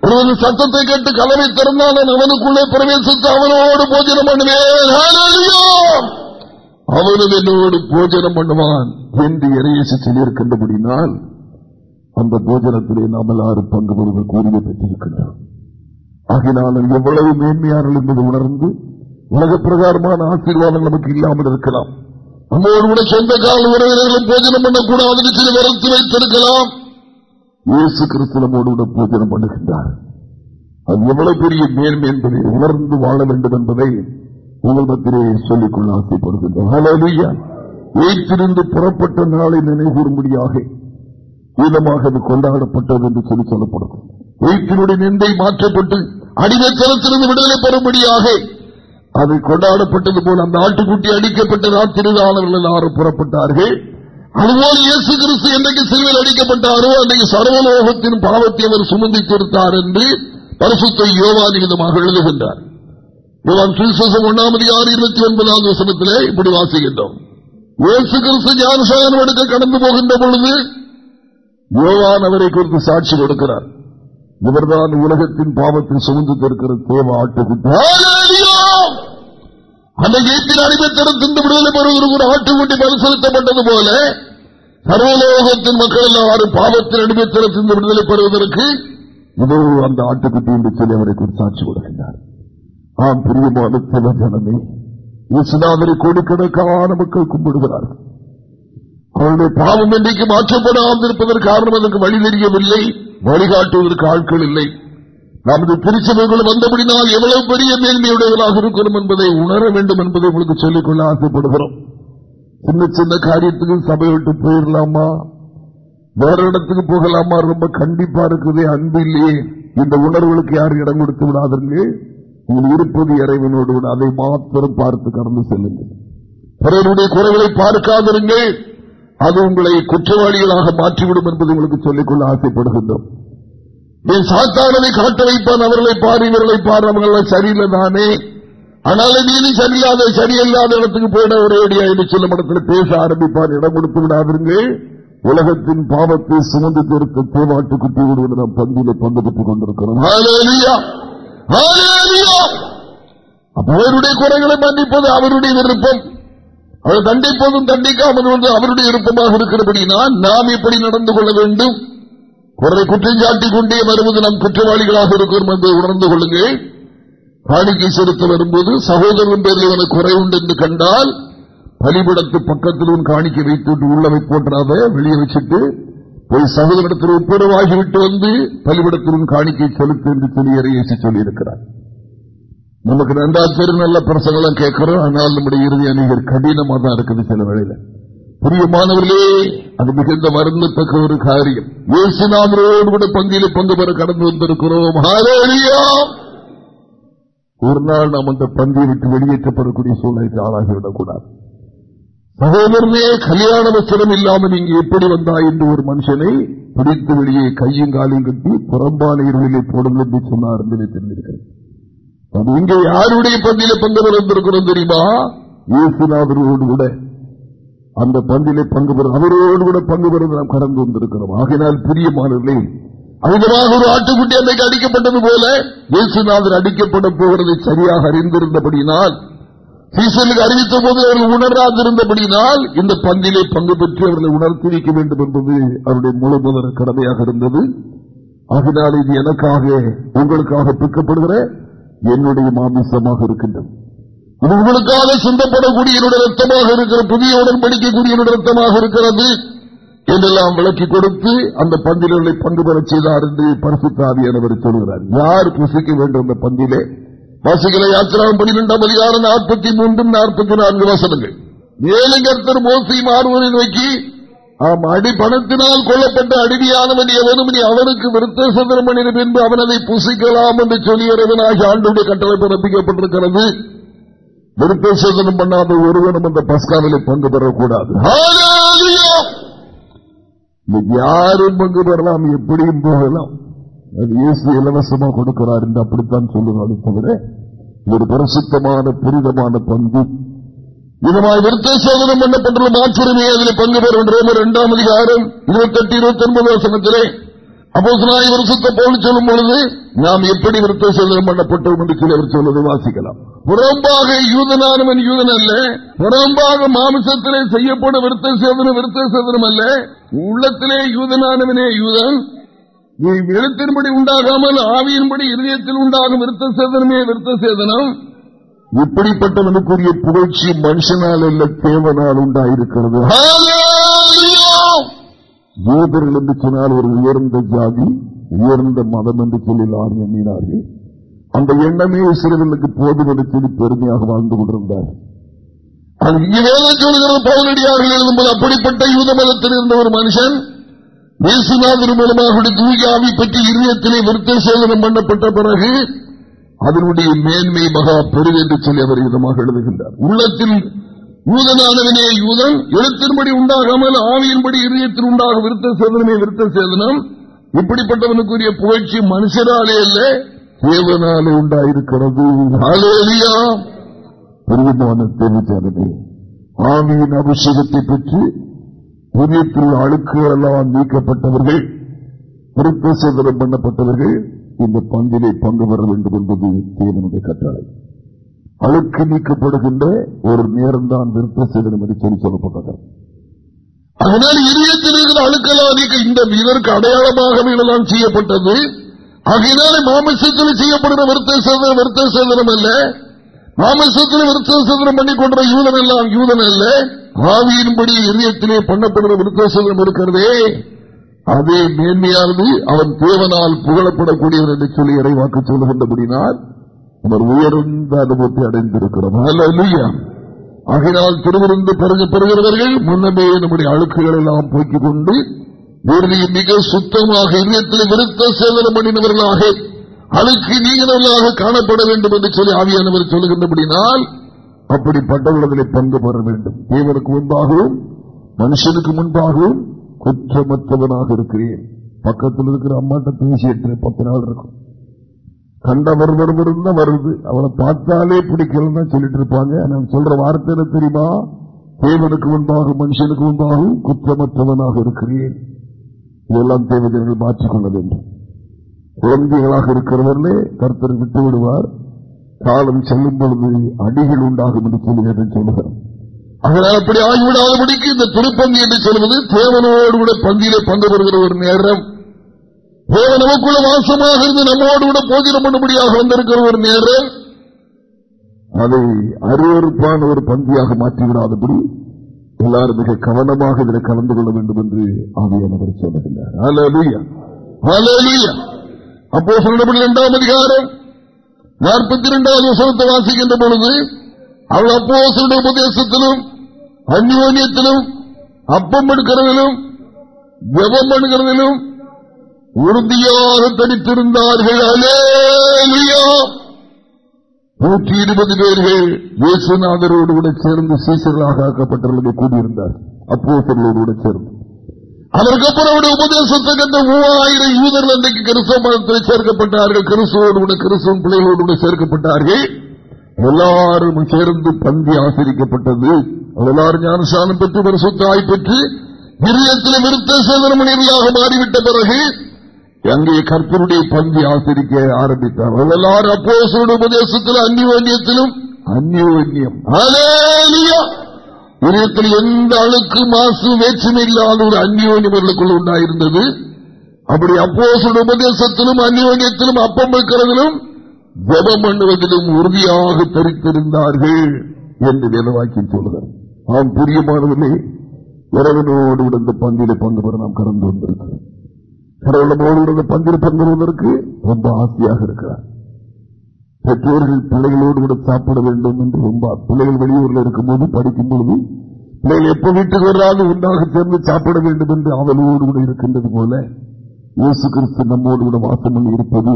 ஒருவன் சத்தத்தை கேட்டு கதவை திறந்தாலும் அவனுக்குள்ளே பிரவேசித்து அவனோடு போஜனம் பண்ணுவேன். அவனும் என்னோடு போஜனம் பண்ணுவான் என்று இறையேசி சொல்லியிருக்கின்றபடினால் அந்த போஜனத்திலே நாம் எல்லாரும் பங்கு பெறுவது கூறிய பெற்றிருக்கின்றோம். எவ்வளவு மேன்மையானல் என்பது உணர்ந்து உலக பிரகாரமான ஆசீர்வாதம் நமக்கு இல்லாமல் இருக்கலாம். நம்மோடு கூட சொந்த கால உறவினர்களும் போஜனம் பண்ணக்கூடாது சில வரத்து வைத்திருக்கலாம். இயேசு கிறிஸ்தவமோடு கூட பூஜனம் பண்ணுகின்றார். அது எவ்வளவு பெரிய மேன்மை என்பதை உணர்ந்து வாழ வேண்டும் என்பதை உங்கள் மத்திலே சொல்லிக்கொள்ள ஆசைப்படுகின்றோம். வைத்திருந்து புறப்பட்ட நாளை நினைவுறும்படியாக வீதமாக அது கொண்டாடப்பட்டது என்று சொல்லி சொல்லப்படும். வயிற்றினுடைய நிந்தை மாற்றப்பட்டு அடிமைத்தனத்திலிருந்து விடுதலை பெறும்படியாக அது கொண்டாடப்பட்டது போல அந்த ஆட்டுக்குட்டி அடிக்கப்பட்ட ராத்திரிதானவர்கள் எல்லாரும் புறப்பட்டார்கள். அதுபோல் இயேசு கிறிஸ்து என்றைக்கு சிறுவில் அடிக்கப்பட்டாரோ அன்றைக்கு சர்வலோகத்தின் பாவத்தை அவர் சுமந்தி கொடுத்தார் என்று பரிசுத்தை யோகாதிகதமாக எழுதுகின்றார். சுவிசேஷம் ஒன்னாமதி ஆறு இருபத்தி ஒன்பதாவது வசனத்திலே இப்படி வாசிக்கின்றோம். இயேசு கிறிஸ்து ஞானசாதனம் எடுக்க கடந்து போகின்ற பொழுது யோவான் அவரை குறித்து சாட்சி கொடுக்கிறார். இவர்தான் உலகத்தின் பாவத்தை சுமந்து தருக்கிற தேவ ஆட்டுக்குட்டி. அந்த ஏற்றின் அடிமைத்தரம் திண்டு விடுதலை பெறுவதற்கு ஒரு ஆட்டுக்குட்டி பரிசீலித்தப்பட்டது போல சர்வலோகத்தின் மக்கள் எல்லாரும் பாவத்தின் அடிமைத்தனத்திலிருந்து விடுதலை பெறுவதற்கு இதோ அந்த ஆட்டுக்குட்டி என்று சொல்லி அவரை சாட்சி கொடுக்கின்றார். ஆம் பிரியமான சில ஜனமே இயேசுநாதரை கோடிக்கணக்கான மக்கள் கும்பிடுகிறார்கள். அவருடைய பாவம் இன்றைக்கு மாற்றப்படாமல் இருப்பதற்கு காரணம் அதற்கு வழி தெரியவில்லை வழிகாட்டுவதற்கு ஆட்கள் இல்லை. நமது திருச்சபைகள் வந்தபடினால் எவ்வளவு பெரிய மேன்மையுடையவர்களாக இருக்கிறோம் என்பதை உணர வேண்டும் என்பதை உங்களுக்கு சொல்லிக்கொள்ள ஆசைப்படுகிறோம். சின்ன சின்ன காரியத்துக்கு சபை விட்டு போயிடலாமா? வேற இடத்துக்கு போகலாமா? ரொம்ப கண்டிப்பா இருக்குது. அன்பு இல்லையே. இந்த உணர்வுகளுக்கு யாரும் இடம் கொடுத்து விடாதீர்கள்? நீங்கள் இருப்பது இறைவனோடு அதை மாத்திரம் பார்த்து கடந்து செல்லுங்கள். பிறருடைய குறைகளை பார்க்காதிருங்கள். அது உங்களை குற்றவாளிகளாக மாற்றிவிடும் என்பது உங்களுக்கு சொல்லிக்கொள்ள ஆசைப்படுகின்றோம். என் சாத்தானதை காட்ட வைப்பான். அவர்களை பார் இவர்களை பார். அவர்கள் சரியில்லை. தானே ஆனாலும் நீதி சரியில்லாத சரியில்லாத இடத்துக்கு போயிட ஒரேடியா என்று சொல்லும் இடத்துல பேச ஆரம்பிப்பார். இடம் கொடுத்து விடாதீர்கள் உலகத்தின் பாவத்தை சுமந்து தீர்க்க தேவாட்டு குட்டி விடுவது நாம் பந்தியில பங்கு பெற்றுக் கொண்டிருக்கிறோம் அவருடைய குறைகளை மன்னிப்பது அவருடைய விருப்பம். அவர் தண்டிப்பதும் தண்டிக்காமல் வந்து அவருடைய விருப்பமாக இருக்கிறபடினால் நாம் இப்படி நடந்து கொள்ள வேண்டும். குறை குற்றம் சாட்டிக் கொண்டே வருவது நம் குற்றவாளிகளாக இருக்கிறோம் என்று உணர்ந்து கொள்ளுங்கள். காணிக்கை செலுத்த வரும்போது சகோதரன் பேரில் எனக்கு குறை உண்டு என்று கண்டால் பலிபடத்து பக்கத்திலும் காணிக்கை வைத்து உள்ளவை போன்றாத வெளியே வச்சுட்டு போய் சகோதரத்தில் ஒப்புரவாகிவிட்டு வந்து பலிபடத்திலும் காணிக்கை செலுத்து என்று சொல்லி இறையேசி சொல்லியிருக்கிறார். நமக்கு நன்றா தெரு நல்ல பிரசங்கெல்லாம் கேட்கிறோம். ஆனால் நம்முடைய இறுதி அணிகர் கடினமாக தான் இருக்குது சில வேளையில. பிரியமானவர்களே அது மிகுந்த வருந்தத்தக்க ஒரு காரியம். இயேசுநாமரோடு கூட பங்கில பங்கு பெற கடந்து வந்திருக்கிறோம். ஒரு நாள் நாம் அந்த பந்தியை விட்டு வெளியேற்றப்படக்கூடிய சூழ்நிலைக்கு ஆளாகிவிடக்கூடாது சகோதரனே கல்யாண வசனம் இல்லாமல் நீங்க எப்படி வந்தா என்று ஒரு மனுஷனை பிடித்து வெளியே கையும் காலையும் கட்டி புறம்பான இருளிலே போடுங்கள் என்று சொன்னார் என்று தெரிந்திருக்கிறேன் இங்கே யாருடைய பந்தியில பங்கு வந்திருக்கிறோம் தெரியுமா? இயேசுநாதரோடு கூட. அந்த பந்திலே பங்கு பெற அவரோடு கூட பங்கு பெறுவது நாம் கடந்து வந்திருக்கிறோம். ஆகினால் பிரியமானவர்களே அமிதமாக ஒரு ஆட்டுக்குட்டி அன்றைக்கு அடிக்கப்பட்டது போல இயேசுநாதர் அடிக்கப்பட போவதை சரியாக அறிந்திருந்தபடியினால் சீசனுக்கு அறிவித்த போது அவர்கள் உணராதிருந்தபடியினால் இந்த பந்திலே பங்கு பெற்று அவர்களை உணர்த்தி வைக்க வேண்டும் என்பது அவருடைய முழு முதல கடமையாக இருந்தது. அதனால் இது எனக்காக உங்களுக்காக பிற்கப்படுகிற என்னுடைய மாமிசமாக இருக்கின்றது. இது உங்களுக்காக சிந்தப்படக்கூடிய என்னுடைய ரத்தமாக இருக்கிற புதிய உடன்படிக்கக்கூடிய என்னுடைய ரத்தமாக இருக்கிறது. என்றெல்லாம் விளக்கி கொடுத்து அந்த பந்திலே பங்கு பெறச் செய்தார் என்று பரிசுத்தாவியானவர் சொல்கிறார் யார் புசிக்க வேண்டும் அந்த பந்திலே? வாசிகளை யாத்திராவும் பனிரெண்டாம் அதிகாரம் நாற்பத்தி மூன்றும் நாற்பத்தி நான்கு வசனங்கள். ஏழுங்கர்த்தர் மோசி மாறுவதை நோக்கி ஆம் அடி பணத்தினால் கொல்லப்பட்ட அடிமையானவன் எவனும் நீ அவனுக்கு விருத்த சந்திரமணியின் பின்பு அவன் அதை புசிக்கலாம் என்று சொல்லியவனாகி ஆண்டுடைய கட்டளை பிறப்பிக்கப்பட்டிருக்கிறது விருத்த சோதனம் பண்ணாத ஒருவனும் அந்த பஸ்காவிலே பங்கு பெறக்கூடாது. யாரும் பங்கு பெறலாம் எப்படியும் போகலாம். அது இயேசு இலவசமா கொடுக்கிறார் என்று அப்படித்தான் சொல்லுவாங்க தவிர ஒரு பரிசுத்தமான புரிதமான பங்கு. இதனால் விருத்த சோதனம் பண்ணப்பட்டுள்ள மாற்றுரிமையை அதில் பங்கு பெறும் இரண்டாம் அதிகாரம் இருபத்தி எட்டு இருபத்தி ஒன்பது வசனத்திலே அப்போ வருஷத்தை போல் சொல்லும் பொழுது நாம் எப்படி விருத்த சேதனம் பண்ணப்பட்டோம் என்று சொல்லி அவர் சொல்வதை வாசிக்கலாம். புறம்பாக யூதனானவன் யூதன் அல்ல புறம்பாக மாமிசத்திலே செய்யப்படும் விருத்த சேதனம் விருத்த சேதனம் அல்ல உள்ளத்திலே யூதனானவனே யூதன். எழுத்தின்படி உண்டாகாமல் ஆவியின்படி இதயத்தில் உண்டாகும் விருத்த சேதனமே விருத்த சேதனம் இப்படிப்பட்டவனுக்குரிய புகழ்ச்சி மனுஷனால் அல்ல தேவனால் உண்டாயிருக்கிறது. யூதர்கள் என்று சொன்னால் ஒரு உயர்ந்த ஜாதி உயர்ந்த மதம் என்று சொல்லி எண்ணினார்கள். அந்த எண்ணமே சிறுவனுக்கு போதும் என்று சொல்லி பெருமையாக வாழ்ந்து கொண்டிருந்தார் அது இங்கே சொல்கிறது பவுனடியார்கள் எழுதும்போது அப்படிப்பட்ட யூத மதத்தில் இருந்த ஒரு மனுஷன் இயேசுநாதர் மூலமாக தூயாவி பற்றி இருதயத்திலே விருத்த சேதனம் பண்ணப்பட்ட பிறகு அதனுடைய மேன்மை மகா பெருது என்று சொல்லி அவர் விதமாக எழுதுகின்றார். உள்ளத்தில் யூதனானவனே யூதன் எழுத்தின்படி உண்டாகாமல் ஆவியின்படி இதயத்தில் உண்டாகும் விருத்த சேதனமே விருத்த சேதனம். இப்படிப்பட்டவனுக்குரிய புகழ்ச்சி மனுஷராலே அல்ல தேவனாலே உண்டாயிருக்கிறது. பெருமான தெரிவித்தனமே ஆவியின் அபிஷேகத்தை பெற்று புதியத்தில் அழுக்குகள் எல்லாம் நீக்கப்பட்டவர்கள் சேதனம் பண்ணப்பட்டவர்கள் இந்த பங்கிலே பங்கு பெற வேண்டும் என்பது தேவனுடைய கட்டளை. அழுக்கு நீக்கப்படுகின்ற ஒரு நேரம் தான் விருப்ப சேதனம் என்று சொல்லி சொல்லப்பட்டது. அதனால் இதயத்தில் இருக்கிற அழுக்கெல்லாம் நீக்க இந்த இதற்கு அடையாளமாக இதெல்லாம் செய்யப்பட்டது. ஆகையினாலே மாமிசத்தில் செய்யப்படுகிற விருத்த சேதனம் விருத்த சேதனம் அல்ல. மாமிசத்தில் விருத்த சேதனம் பண்ணி கொண்ட யூதன் எல்லாம் யூதன் அல்ல ஆவியின்படி இதயத்திலே பண்ணப்படுகிற விருத்த சேதனம் இருக்கிறதே. அதே மேன்மையானது அவன் தேவனால் புகழப்படக்கூடியவர் என்று சொல்லி இறைவாக்கு சொல்லுகின்றபடினால் அவர் உயர்ந்த அனுபவத்தை அடைந்திருக்கிறோம் ஆகையினால் திருவிருந்து பெறுகிறவர்கள் முன்னமே நம்முடைய அழுக்குகள் எல்லாம் போக்கிக் கொண்டு உறுதியை மிக சுத்தமாக இதயத்தில் விருத்த சேதனம் பண்ணினவர்களாக அழுக்கு நீங்களாக காணப்பட வேண்டும் என்று சொல்லி ஆவியானவர் சொல்லுகின்றபடினால் அப்படிப்பட்டவர்களில் பங்கு பெற வேண்டும். தேவனுக்கு முன்பாகவும் மனுஷனுக்கு முன்பாகவும் குற்றமற்றவனாக இருக்கிறேன். பக்கத்தில் இருக்கிற அம்மாட்ட பேசிட்டு பத்து நாள் இருக்கும். கண்டவர் வருவரும் தான் வருது. அவனை பார்த்தாலே பிடிக்கலன்னு சொல்லிட்டு இருப்பாங்க. நான் சொல்ற வார்த்தை தெரியுமா? தேவனுக்கு முன்பாக மனுஷனுக்கு முன்பாகவும் குற்றமற்றவனாக இருக்கிறேன் இதெல்லாம் தேவஜனங்கள் மாற்றிக்கொள்ள வேண்டும். குழந்தைகளாக இருக்கிறவர்களே கருத்தர் விட்டு விடுவார். காலம் செல்லும் பொழுது அடிகள் உண்டாகும் என்று சொல்லி சொல்லுகிறோம் அதனால் அப்படி ஆகிவிடாதபடிக்கு இந்த திருப்பந்தி என்று சொல்வது தேவனோடு கூட பந்தியிலே பங்கு பெறுகிற ஒரு நேரம். தேவன் நமக்குள்ள வாசமாக இருந்து நம்மோடு கூட போஜனம் பண்ணும்படியாக வந்திருக்கிற ஒரு நேரம் அதை அருவறுப்பான ஒரு பந்தியாக மாற்றிவிடாதபடி எல்லாரும் மிக கவனமாக இதில் கலந்து கொள்ள வேண்டும் என்று ஆவியானவர் சொல்லுகின்றார். அப்போ சொல்லப்படி இரண்டாம் அதிகாரம் நாற்பத்தி இரண்டாவது வசனத்தை வாசிக்கின்ற பொழுது அவள் அப்போ சொல்ற உபதேசத்திலும் அந்யோன்யத்திலும் அப்பம் எடுக்கிறதிலும் ஜபம் எடுக்கிறதிலும் உறுதியாக தனித்திருந்தார்கள். அலேலியா! நூற்றி இருபது பேர்கள் இயேசுநாதரோடு கூட சேர்ந்து சீசர்களாக ஆக்கப்பட்டவர்கள் கூடியிருந்தார். அப்போசர்களோடு கூட சேர்ந்து. அதற்கப்புறம் அவருடைய உபதேசத்தை கண்ட மூவாயிரம் யூதர்கள் அன்றைக்கு கிறிஸ்தவ மதத்தில் சேர்க்கப்பட்டார்கள். கிறிஸ்துவோடு கூட கிறிஸ்தவன் பிள்ளைகளோடு கூட சேர்க்கப்பட்டார்கள். எல்லாரும் சேர்ந்து பந்தி ஆசிரிக்கப்பட்டது. எல்லாரும் ஞானசானம் பெற்று பரிசுத்தாய் பெற்று விரியத்தில் விருத்த சேதனமணிகளாக மாறிவிட்ட பிறகு அங்கே கற்பருடைய பந்தி ஆசிரிக்க ஆரம்பித்தார்? எல்லாரும் அப்போ உபதேசத்தில் அந்நியோன்யத்திலும் அந்நியோன்யம் இதயத்தில் எந்த அழுக்கு மாசு வேற்றுமை இல்லாத ஒரு அந்நியோன்யம் அவர்களுக்குள் உண்டாயிருந்தது. அப்படி அப்போ உபதேசத்திலும் அந்நியோன்யத்திலும் அப்பம் வைக்கிறதிலும் ஜபம் பண்ணுவதிலும் உறுதியாக தரித்திருந்தார்கள் என்று வேதவாக்கி சொல்கிறார் நாம் புரியமானவில்லை இறைவனோடு இந்த பந்தில பங்கு பெற நாம் கடந்து வந்திருக்கிறோம். கடவுளமோடு பந்தில் பங்கு ரொம்ப ஆசையாக இருக்கிறார். பெற்றோர்கள் பிள்ளைகளோடு கூட சாப்பிட வேண்டும் என்று ரொம்ப பிள்ளைகள் வெளியூரில் இருக்கும்போது படிக்கும் பொழுது பிள்ளைகள் எப்ப வீட்டுக்கு வராது ஒன்றாக சேர்ந்து சாப்பிட வேண்டும் என்று அவளோடு கூட இருக்கின்றது போல இயேசு கிறிஸ்து நம்மோடு கூட வாசம் பண்ணி இருப்பது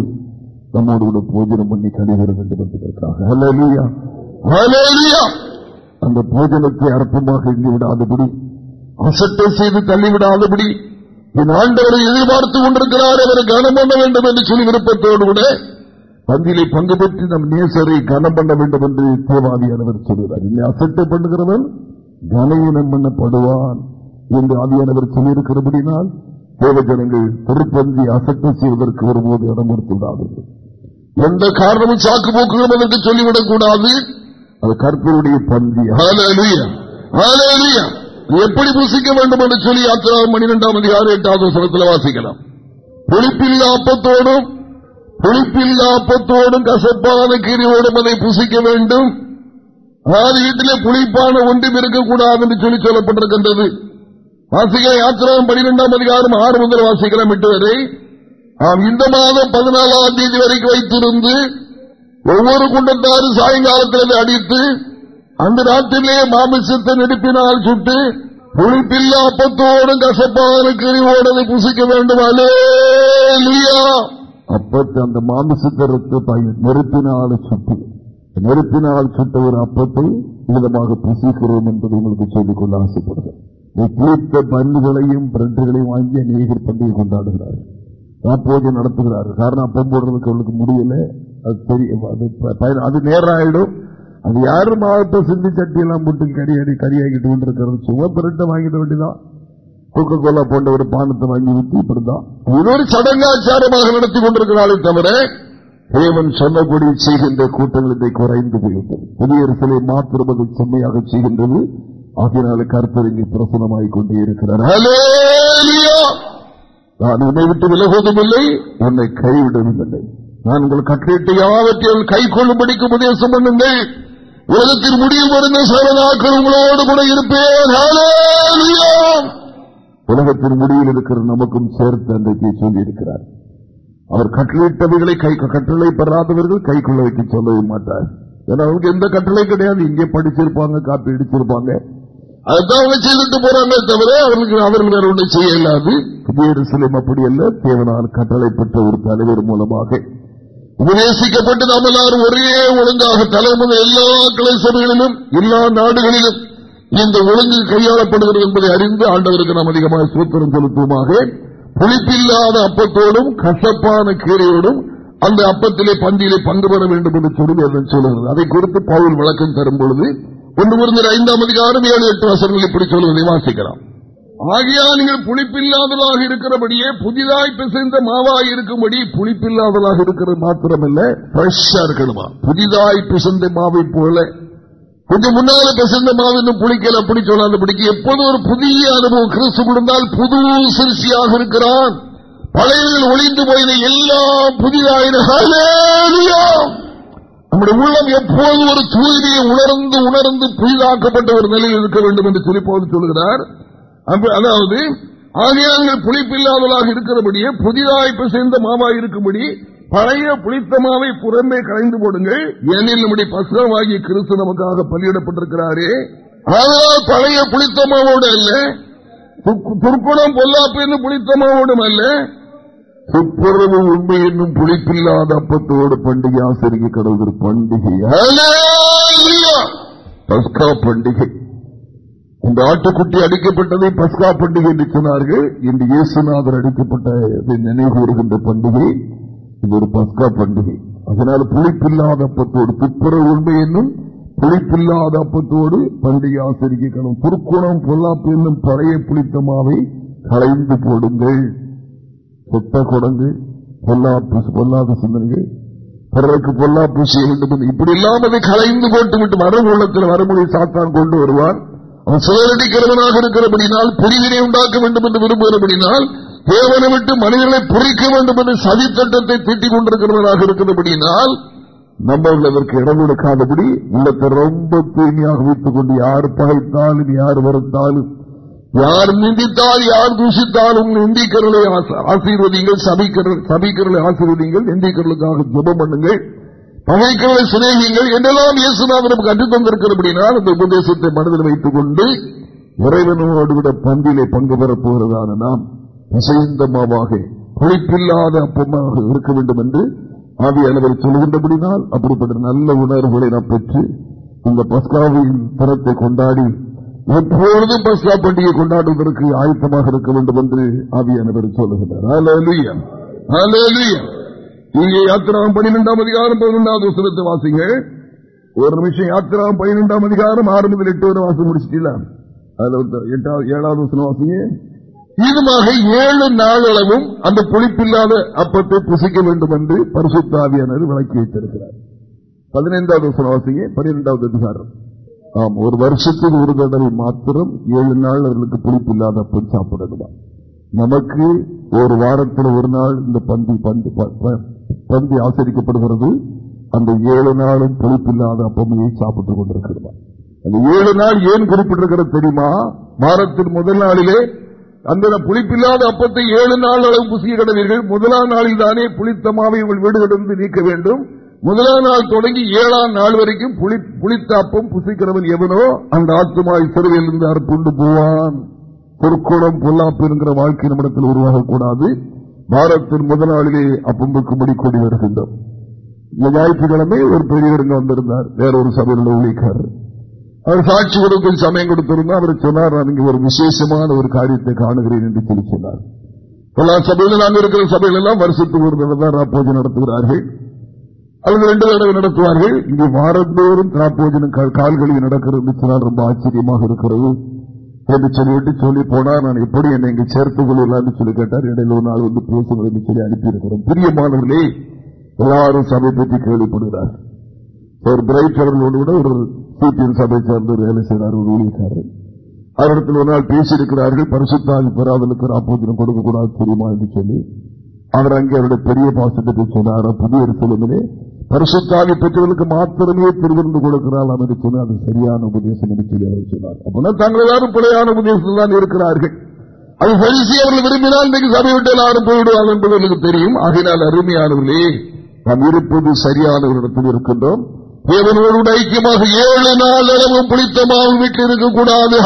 நம்மோடு கூட போஜனம் பண்ணி கழிவிட வேண்டும் என்பதற்காக. அந்த போஜனத்தை அற்பமாக இங்கு விடாதபடி அசட்டை செய்து தள்ளிவிடாதபடி என் ஆண்டவரை எதிர்பார்த்துக் கொண்டிருக்கிறார் அவரை கனம் பண்ண வேண்டும் என்று சொல்லி விருப்பத்தோடு கூட பந்திலை பங்கு பெற்று நம் நேசரை கனம் பண்ண வேண்டும் என்று தேவாதியானவர் சொல்கிறார் என்னை அசட்டை பண்ணுகிறவன் கனவீனம் பண்ணப்படுவான் என்று ஆவியானவர் சொல்லியிருக்கிறபடினால் தேவஜனங்கள் திருப்பந்தி அசட்டை செய்வதற்கு வரும்போது இடம் கொடுத்துவிடாதது எந்த காரணமும் சாக்கு போக்குகளும் என்று சொல்லிவிடக் கூடாது அது கற்பருடைய பந்தி எப்படி புசிக்க வேண்டும் என்று சொல்லி யாத்திராவும் பன்னிரெண்டாம் அதிகாரம் எட்டாவது வசனத்தில் வாசிக்கலாம். புளிப்பில்லா அப்பத்தோடும் புளிப்பில்லா அப்பத்தோடும் கசப்பான கீரியோடும் அதை புசிக்க வேண்டும். அதாவது வீட்டிலே புளிப்பான ஒன்றும் இருக்கக்கூடாது என்று சொல்லி சொல்லப்பட்டிருக்கின்றது. வாசிக்கிற யாத்திராவும் பனிரெண்டாம் அதிகாரம் ஆறு முதல் வாசிக்கலாம் விட்டு வரை இந்த மாதம் பதினாலாம் தேதி வரைக்கும் வைத்திருந்து ஒவ்வொரு குண்டத்தாரும் சாயங்காலத்தில் அடித்து அந்த நாட்டிலே மாமிசத்தை நெருப்பினால் சுட்டு புளிப்பில்லா அப்பத்தோடும் கசப்பான கிரிவோடு புசிக்க வேண்டும். அலேலியா அப்பத்தை அந்த மாமிசத்தை நெருப்பினால் சுட்டு நெருப்பினால் சுட்ட ஒரு அப்பத்தை விதமாக புசிக்கிறோம் என்பதை உங்களுக்கு சொல்லிக் கொள்ள ஆசைப்படுகிறேன் புளித்த பந்துகளையும் பிரெண்டுகளையும் வாங்கி அநேகர் பண்டிகை கொண்டாடுகிறார்கள். பூஜை நடத்துகிறார்கள். காரணம் அப்பம் போடுறதுக்கு அவளுக்கு முடியல. அது தெரியும் அது நேரம் ஆயிடும் அது யாரும் மாவட்ட சிந்தி சட்டியெல்லாம் போட்டு கறியாடி கறியாகிட்டு கொண்டிருக்கிறது? சும்மா பிறட்ட வாங்கிட வேண்டியதான் கொக்க கோலா போன்ற ஒரு பானத்தை வாங்கி ஊற்றி இப்படிதான் இது ஒரு சடங்காச்சாரமாக நடத்தி கொண்டிருக்கிறாளே தவிர தேவன் சொன்னபடி செய்கின்ற கூட்டங்கள் இதை குறைந்து போய்விட்டது புதிய சிலை மாத்திரம் அதை செம்மையாக செய்கின்றது. ஆகினால கருத்தரங்கி பிரசனமாகிக் கொண்டே இருக்கிறார். நான் உன்னை விட்டு விலகுவதும் இல்லை உன்னை கைவிடவும் இல்லை நான் உங்கள் கட்டளையிட்டு யாவற்றையும் கை கொள்ளும்படிக்கு உபதேசம் பண்ணுங்கள். உலகத்தின் முடிவு வருந்த சரணாக்கள் உங்களோடு கூட இருப்பேன். உலகத்தின் முடிவில் இருக்கிற நமக்கும் சேர்த்து அன்றைக்கு சொல்லியிருக்கிறார். அவர் கட்டளையிட்டவைகளை கை கட்டளை பெறாதவர்கள் கை கொள்ள வைக்க சொல்லவே மாட்டார். ஏன்னா அவங்களுக்கு எந்த கட்டளை கிடையாது. இங்கே படிச்சிருப்பாங்க காப்பி அடிச்சிருப்பாங்க அதுதான் அவங்க செய்துட்டு போறாங்க தவிர அவர்களுக்கு அவர்கள் வேற ஒன்றும் செய்ய இல்லாது புதிய சிலம் அப்படி அல்ல. தேவனால் பெற்ற ஒரு தலைவர் மூலமாக. உபதேசிக்கப்பட்டு நாம் எல்லாரும் ஒரே ஒழுங்காக தலைமுறை எல்லா கலை சபைகளிலும் எல்லா நாடுகளிலும் இந்த ஒழுங்கு கையாளப்படுகிறது என்பதை அறிந்து ஆண்டவருக்கு நாம் அதிகமாக சூத்திரம் செலுத்துவோமாக. புளிப்பில்லாத அப்பத்தோடும் கசப்பான கீரையோடும் அந்த அப்பத்திலே பந்தியிலே பங்கு பெற வேண்டும் என்று சொல்லி சொல்கிறது அதை குறித்து பவுல் விளக்கம் தரும் பொழுது ஒன்று முருந்தர் ஐந்தாம் அதிகாரம் ஏழு எட்டு வசனங்கள் இப்படி சொல்வதை வாசிக்கிறான் ஆகியா நீங்கள் புளிப்பில்லாததாக இருக்கிறபடியே புதிதாய் பிசைந்த மாவாய் இருக்கும்படி புளிப்பில்லாததாக இருக்கிறது மாத்திரமல்ல ஃப்ரெஷ்ஷா இருக்கணுமா? புதிதாய் பிசைந்த மாவை போல. கொஞ்சம் முன்னால பிசைந்த மாவு இன்னும் புளிக்கல அப்படி சொல்லாத பிடிக்க எப்போது ஒரு புதிய அனுபவம் கிறிஸ்து கொடுத்தால் புது சிறுசியாக இருக்கிறான். பழையதில் ஒளிந்து போயின எல்லாம் புதிதாயின நம்முடைய உள்ளம் எப்போது ஒரு தூய்மையை உணர்ந்து உணர்ந்து புதிதாக்கப்பட்ட ஒரு நிலையில் இருக்க வேண்டும் என்று குறிப்போது சொல்கிறார் அதாவது ஆகியாங்கள் புளிப்பில்லாதவளாக இருக்கிறபடியே புதிதாய் சேர்ந்த மாவாய் இருக்கும்படி பழைய புளித்த மாவை புறம்பே கலைந்து போடுங்கள். ஏனில் நம்முடைய பசுரமாகிய கிறிஸ்து நமக்காக பலியிடப்பட்டிருக்கிறாரே. ஆனால் பழைய புளித்த மாவோடு அல்ல. துர்க்குணம் பொல்லாப்பு என்னும் புளித்த மாவோடும் அல்ல. துப்புரவு உண்மை என்னும் புளிப்பில்லாத அப்பத்தோடு பண்டிகை ஆசிரியர் கடவுள் பண்டிகை. பஸ்கா பண்டிகை. இந்த ஆட்டுக்குட்டி அடிக்கப்பட்டதை பஸ்கா பண்டிகை என்று சொன்னார்கள் இன்று இயேசுநாதர் அடிக்கப்பட்ட நினைவு வருகின்ற பண்டிகை இது ஒரு பஸ்கா பண்டிகை. அதனால் புளிப்பில்லாத அப்பத்தோடு துப்புரவு உண்மை என்னும் புளிப்பில்லாத அப்பத்தோடு பண்டிகை ஆசிரிக்கணும் துருக்குணம் பொல்லாப்பு என்னும் பழைய புளித்தமாவை களைந்து போடுங்கள். சொட்ட குடங்கு பொல்லாப்பு பொல்லாத சிந்தனைகள் பிறருக்கு பொல்லாப்பு செய்ய வேண்டும் இப்படி இல்லாமல் கலைந்து போட்டு விட்டு மரம் உள்ளத்தில் வரமொழி சாத்தான் கொண்டு வருவார். அவன் சிலரடிக்கிறவனாக இருக்கிறபடினால் பிரிவினை உண்டாக்க வேண்டும் என்று விரும்புகிறபடினால் தேவனை விட்டு மனிதர்களை பொறிக்க வேண்டும் என்று சதித்தட்டத்தை திட்டிக் கொண்டிருக்கிறவனாக இருக்கிறபடினால் நம்மவர்கள் அதற்கு இடம் கொடுக்காதபடி உள்ளத்தை ரொம்ப தூய்மையாக வைத்துக் கொண்டு யார் பகைத்தாலும் யார் வருத்தாலும் யார் நிந்தித்தால் யார் தூசித்தாலும் நிந்திக்கரலை ஆசீர்வதிங்கள் சபிக்கரலை ஆசீர்வதிங்கள் நிந்திக்கரலுக்காக ஜபம் பண்ணுங்கள். பகைக்களை சிநேகிங்கள் என்றெல்லாம் இயேசுநாதனுக்கு கற்றுத் தந்திருக்கிறபடினால் அந்த உபதேசத்தை மனதில் வைத்துக் கொண்டு இறைவனோடு விட பந்திலே பங்கு பெறப் போகிறதான நாம் இசைந்தமாவாக புளிப்பில்லாத அப்பமாக இருக்க வேண்டும் என்று ஆவி அளவில் சொல்கின்றபடினால் அப்படிப்பட்ட நல்ல உணர்வுகளை நாம் பெற்று இந்த பஸ்காவின் தரத்தை கொண்டாடி எப்பொழுதும் பஸ்கா பண்டிகை கொண்டாடுவதற்கு ஆயத்தமாக இருக்க வேண்டும் என்று ஆவியானவர் சொல்லுகிறார் இங்கே யாத்திராம் பன்னிரெண்டாம் அதிகாரம் பதினொன்றாவது வசனத்தை வாசிங்க. ஒரு நிமிஷம் யாத்திராம் பனிரெண்டாம் அதிகாரம் ஆறு முதல் எட்டு வரை வாசம் முடிச்சிட்டீங்களா? ஏழாவது வசனம் வாசிங்க. இதுமாக ஏழு நாளளவும் அந்த புளிப்பில்லாத அப்பத்தை புசிக்க வேண்டும் என்று பரிசுத்தாவியானது விளக்கி வைத்திருக்கிறார். பதினைந்தாவது வசனம் வாசிங்க. பன்னிரெண்டாவது அதிகாரம். ஆம் ஒரு வருஷத்துக்கு ஒரு தடவை மாத்திரம் ஏழு நாள் அவர்களுக்கு புளிப்பில்லாத அப்பம் சாப்பிடணுமா? நமக்கு ஒரு வாரத்தில் ஒரு நாள் இந்த பந்தி பந்தி ஆசரிக்கப்படுகிறது அந்த ஏழு நாளும் புளிப்பில்லாத அப்பமையை சாப்பிட்டுக் கொண்டிருக்கிறதா? அந்த ஏழு நாள் ஏன் குறிப்பிட்டிருக்கிறது தெரியுமா? வாரத்தின் முதல் நாளிலே அந்த புளிப்பில்லாத அப்பத்தை ஏழு நாள் அளவு புசிய கடவீர்கள் முதலாம் நாளில் தானே புளித்தமாவை உங்கள் வீடுகளிலிருந்து நீக்க வேண்டும். முதலாம் நாள் தொடங்கி ஏழாம் நாள் வரைக்கும் புளித்த அப்பம் புசிக்கிறவன் எவனோ? அந்த ஆத்துமாய் சிறுவையிலிருந்து அறுப்புண்டு போவான். பொற்கோளம் பொல்லாப்பு என்கிற வாழ்க்கை நம்மிடத்தில் உருவாகக்கூடாது. வாரத்தின் முதல் நாளிலே அப்பம்புக்கும்படி கூடி வருகின்றோம். இந்த ஞாயிற்றுக்கிழமை ஒரு பெரியவர் வந்திருந்தார். வேறொரு சபையில் ஊழிக்காரர் அவர் சாட்சி கொடுக்க சமயம் கொடுத்திருந்தா அவர் சொன்னார் நான் இங்கே ஒரு விசேஷமான ஒரு காரியத்தை காணுகிறேன் என்று சொல்லி சொன்னார். எல்லா சபையிலும் நாங்கள் இருக்கிற சபையில் எல்லாம் வருஷத்துக்கு ஒரு தடவை ராப்போஜன் நடத்துகிறார்கள். அவர்கள் ரெண்டு தடவை நடத்துவார்கள். இங்கே வாரந்தோறும் ராப்போஜனம் கால்களில் நடக்கிறது சொன்னால் ரொம்ப ஆச்சரியமாக இருக்கிறது. என்று சொல்லிவிட்டு சொல்லி போனா நான் எப்படி என்னை இங்கு சேர்த்துக் கொள்ளலாம்னு சொல்லி கேட்டார். இடையில ஒரு நாள் வந்து பேசுவது சொல்லி அனுப்பியிருக்கிறோம். பிரியமானவர்களே எல்லாரும் சபை பற்றி கேள்விப்படுகிறார் ஒரு பிரைட் கூட ஒரு சிபிஎம் சபை சேர்ந்து வேலை செய்தார் ஒரு ஊழியக்காரர். அவரிடத்தில் ஒரு நாள் பேசியிருக்கிறார்கள் பரிசுத்தாதி பெறாதலுக்கு கொடுக்க கொடுக்கக்கூடாது தெரியுமா? என்று சொல்லி. அவர் அங்கே அவருடைய பெரிய பாசத்தை சொன்னார். புதிய சொல்லுங்களே பரிசுத்தாவி பெற்றவர்களுக்கு மாத்திரமே திருவிருந்து கொடுக்கிறாள் அவர் சொல்லி அது சரியான உபதேசம் என்று சொல்லி அவர் சொன்னார். அப்படின்னா தாங்கள் எல்லாரும் பிழையான உபதேசத்தில் தான் இருக்கிறார்கள். அது பரிசு அவர்கள் விரும்பினால் இன்றைக்கு சபை விட்டு எல்லாரும் போய்விடுவார்கள் என்பது எனக்கு தெரியும். ஆகினால் அருமையானவர்களே நாம் இருப்பது சரியானவர்களிடத்தில் இருக்கின்றோம். தேவனோடு ஐக்கியமாக ஏழு நாள் அளவும் புளித்தமாக வீட்டில் இருக்கக்கூடாது.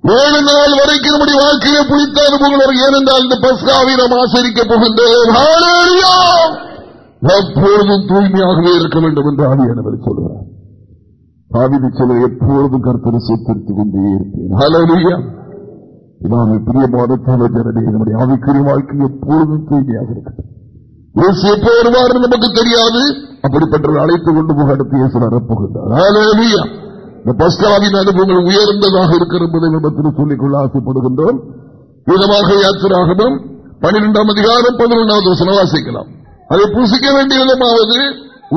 ஏழு நாள் வரைக்கும் நம்முடைய வாழ்க்கையை புளித்த அனுபவங்கள் ஏனென்றால் இந்த பஸ்காவை நாம் ஆசரிக்கப் போகின்றோம் எப்பொழுதும் தூய்மையாகவே இருக்க வேண்டும் என்று ஆவியானவர் சொல்கிறார். ஆவிதி சொல்ல எப்பொழுதும் கருத்தரை சேர்த்திருத்துக் கொண்டே இருப்பேன். பிரியமான தலைவரடி நம்முடைய ஆவிக்குரிய வாழ்க்கை எப்பொழுதும் தூய்மையாக இருக்கட்டும். எப்போ வருவார் நமக்கு தெரியாது. அப்படிப்பட்ட அழைத்துக் கொண்டு போக அடுத்து இயேசு வரப்போகின்றார் இந்த பஸ்காவின் அனுபவங்கள் உயர்ந்ததாக இருக்கிற என்பதை விபத்தில் சொல்லிக்கொள்ள ஆசைப்படுகின்றோம். விதமாக யாத்திராகவும் பனிரெண்டாம் அதிகாரம் பதினொன்றாவது வசனம் வாசிக்கலாம். அதை புசிக்க வேண்டிய விதமாவது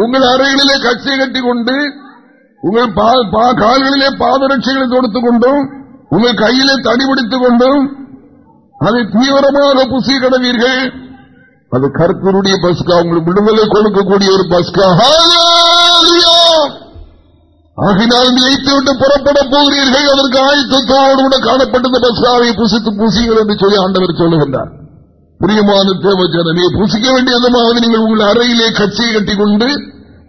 உங்கள் அறைகளிலே கட்சியை கட்டி கொண்டு உங்கள் கால்களிலே பாதரட்சைகளை தொடுத்துக் கொண்டும் உங்கள் கையிலே தடி பிடித்துக் கொண்டும் அதை தீவிரமாக புசி கடவீர்கள். அது கருத்தருடைய பஸ்கா உங்களுக்கு விடுதலை கொடுக்கக்கூடிய ஒரு பஸ்கா ஆகினால் வைத்து விட்டு புறப்பட போகிறீர்கள். அதற்கு ஆயத்தத்தோடு கூட காணப்பட்ட பஸ்ராவை புசித்து பூசிகள் என்று சொல்லி ஆண்டவர் சொல்லுகின்றார். புரியமான தேவஜனமே புசிக்க வேண்டியதுமாவது நீங்கள் உங்கள் அறையிலே கட்சியை கட்டிக்கொண்டு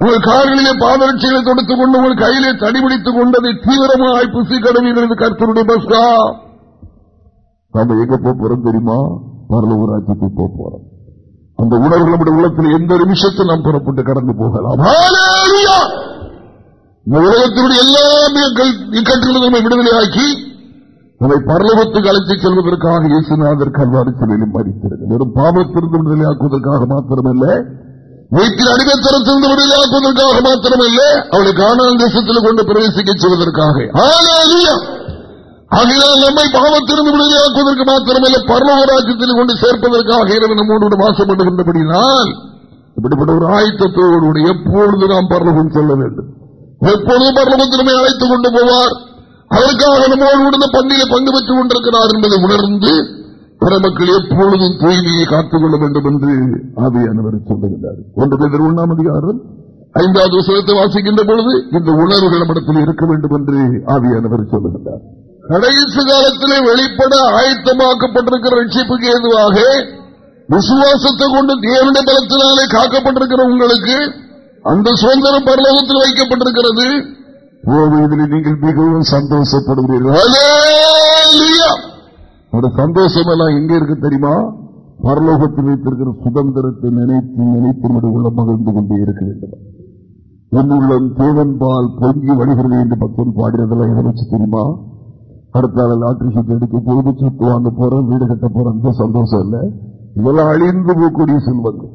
உங்கள் கார்களிலே பாதரட்சிகளை தொடுத்துக் கொண்டு உங்கள் கையிலே தடிபிடித்துக் கொண்டதை தீவிரமாக புசி கடமைகிறது கருத்தருடைய பஸ்ரா நம்ம எங்க போறோம் தெரியுமா? பரலூராட்சிக்கு போறோம். அந்த உணர்வு நம்முடைய உள்ளத்தில் எந்த நிமிஷத்தில் நாம் புறப்பட்டு கடந்து போகலாம். உலகத்தினுடைய எல்லா இக்கட்டுகளும் விடுதலையாக்கி நம்மை பரலவத்துக்கு அழைத்துச் செல்வதற்காக இயேசுநாதர் கல்வாரி சிலையிலும் மறிக்கிறது வெறும் பாவத்திலிருந்து விடுதலையாக்குவதற்காக மாத்திரமல்ல வீட்டில் அடிமைத்தரத்திலிருந்து விடுதலையாக்குவதற்காக மாத்திரமல்ல அவளை காணால் தேசத்தில் கொண்டு பிரவேசிக்க செய்வதற்காக. ஆகையால் நம்மை பாவத்திலிருந்து விடுதலையாக்குவதற்கு மாத்திரமல்ல பரலோக ராஜ்யத்தில் கொண்டு சேர்ப்பதற்காக இரவு நம்மோடு வாசப்படுகின்றபடினால் இப்படிப்பட்ட ஒரு ஆயத்தத்தோடு எப்பொழுது நாம் பரலோகம் சொல்ல வேண்டும்? எப்பொழுதும் பரலோகத்திலுமே அழைத்துக் கொண்டு போவார். அதற்காக நம்மோடு விடுந்த பந்தியில பங்கு பெற்றுக் கொண்டிருக்கிறார் என்பதை உணர்ந்து பரமக்கள் எப்பொழுதும் தூய்மையை காத்துக் கொள்ள வேண்டும் என்று ஆவியானவர் சொல்லுகிறார் ஒன்று பேர் ஒன்றாம் அதிகாரம் ஐந்தாவது புத்தகத்தை வாசிக்கின்ற பொழுது இந்த உணர்வுகள் நம்மிடத்தில் இருக்க வேண்டும் என்று ஆவியானவர் சொல்லுகிறார் கடைசி காலத்திலே வெளிப்பட ஆயத்தமாக்கப்பட்டிருக்கிற ரட்சிப்புக்கு ஏதுவாக விசுவாசத்தை கொண்டு தேவனுடைய பலத்தினாலே காக்கப்பட்டிருக்கிற உங்களுக்கு அந்த சுதந்திரம் பரலோகத்தில் வைக்கப்பட்டிருக்கிறது. நீங்கள் மிகவும் சந்தோஷப்படுகிறீர்கள். சந்தோஷம் எல்லாம் எங்க இருக்கு தெரியுமா? பரலோகத்தில் வைத்திருக்கிற சுதந்திரத்தை நினைத்து நினைத்து உள்ள மகிழ்ந்து கொண்டே இருக்க வேண்டும். என்னுள்ளம் தேவன்பால் பொங்கி வழிகிறது என்று பக்தன் பாடினதெல்லாம் எதை வச்சு தெரியுமா? அடுத்த லாட்டரி சீட்டு எடுக்க போது வாங்க போறோம் வீடு கட்ட போறோம் சந்தோஷம் இல்ல? இதெல்லாம் அழிந்து போகக்கூடிய செல்வங்கள்.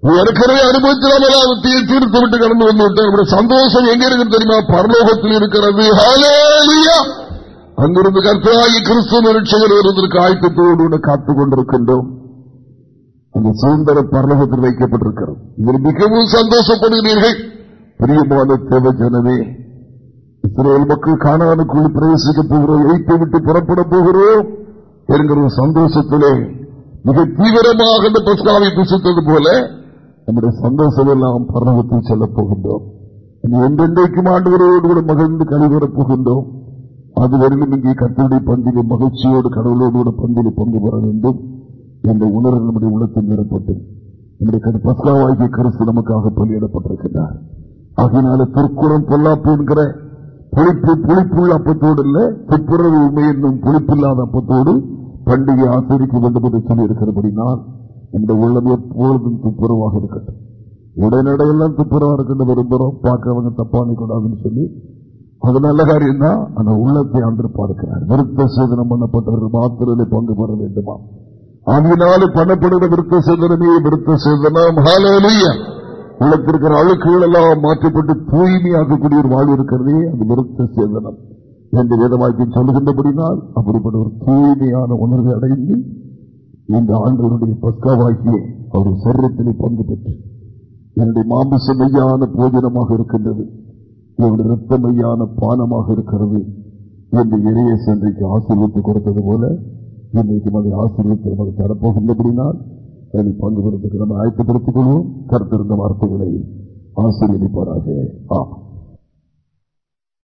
ஏற்கனவே அனுபவித்தால் தீர்த்து விட்டு கடந்து வந்து விட்டார் சந்தோஷம் எங்க இருக்கு தெரியுமா? பரலோகத்தில் இருக்கிறது. அங்கிருந்து கர்த்தராகி கிறிஸ்துவ நிரட்சகர் இருந்திருக்கு ஆயத்தத்தோடு காத்துக் கொண்டிருக்கின்றோம். அந்த சுதந்திர பரலோகத்தில் வைக்கப்பட்டிருக்கிறது இதில் மிகவும் சந்தோஷப்படுகிறீர்கள். பிரியமான தேவ ஜனமே இஸ்ரேல் மக்கள் காணவனுக்குள் பிரவேசிக்க போகிறோம். எய்த்து விட்டு புறப்பட போகிறோம். என்கிற சந்தோஷத்திலே மிக தீவிரமாக இந்த பஸ்காவை புசித்தது போல நம்முடைய சந்தோஷம் எல்லாம் பரவத்தில் செல்லப் போகின்றோம் என்றென்றைக்கும் ஆண்டுகளோடு கூட மகிழ்ந்து கழிவரப் போகின்றோம் அதுவரையிலும் இங்கே கத்தருடைய பந்திலே மகிழ்ச்சியோடு கடவுளோடு கூட பந்திலே பங்கு பெற வேண்டும் என்ற உணர்வு நம்முடைய உள்ளத்தில் நிறப்பட்டு நம்முடைய பஸ்காவாகிய கருத்து நமக்காக பலியிடப்பட்டிருக்கிறார் அதனால திருக்குறம் பொல்லாப்பு என்கிற புளிப்பு புளிப்புள்ள அப்பத்தோடு இல்ல துப்புரவு உண்மை என்னும் புளிப்பில்லாத அப்பத்தோடு பண்டிகை ஆசிரிக்க வேண்டும் என்று சொல்லியிருக்கிறபடினால் இந்த உள்ளம் எப்பொழுதும் துப்புரவாக இருக்கட்டும். உடனடையெல்லாம் துப்புரவா இருக்கட்டும் விரும்புகிறோம் பார்க்கறவங்க தப்பானி கூடாதுன்னு சொல்லி அது நல்ல காரியம் தான் அந்த உள்ளத்தை அன்று பார்க்கிறார். விருத்த சேதனம் பண்ணப்பட்டவர்கள் மாத்திரமே பங்கு பெற வேண்டுமா? அதனால பண்ணப்படுகிற விருத்த சேதனமே விருத்த சேதனம். உள்ளத்திற்கிற அழுக்குகள் எல்லாம் மாற்றப்பட்டு தூய்மையாக்கக்கூடிய ஒரு வாழ்வு இருக்கிறதே அது விருத்த சேதனம். என்று வேதவாக்கியம் சொல்லுகின்றபடினால் அப்படிப்பட்ட ஒரு தூய்மையான உணர்வை அடைந்து இந்த ஆண்டவருடைய பஸ்காவாகிய அவருடைய சரீரத்திலே பங்கு பெற்று என்னுடைய மாமிச மையான போஜனமாக இருக்கின்றது. என்னுடைய ரத்த மையான பானமாக இருக்கிறது. என்று இறைய சென்றைக்கு ஆசீர்வத்து கொடுத்தது போல இன்றைக்கு அதை ஆசீர்வத்து நமக்கு தரப்போகின்றபடினால் அதில் பங்கு பெறுவதற்கு நம்ம ஆயத்தப்படுத்திக் கொள்வோம். கருத்திருந்த வார்த்தைகளை ஆசீர்வதிப்பாராக. ஆ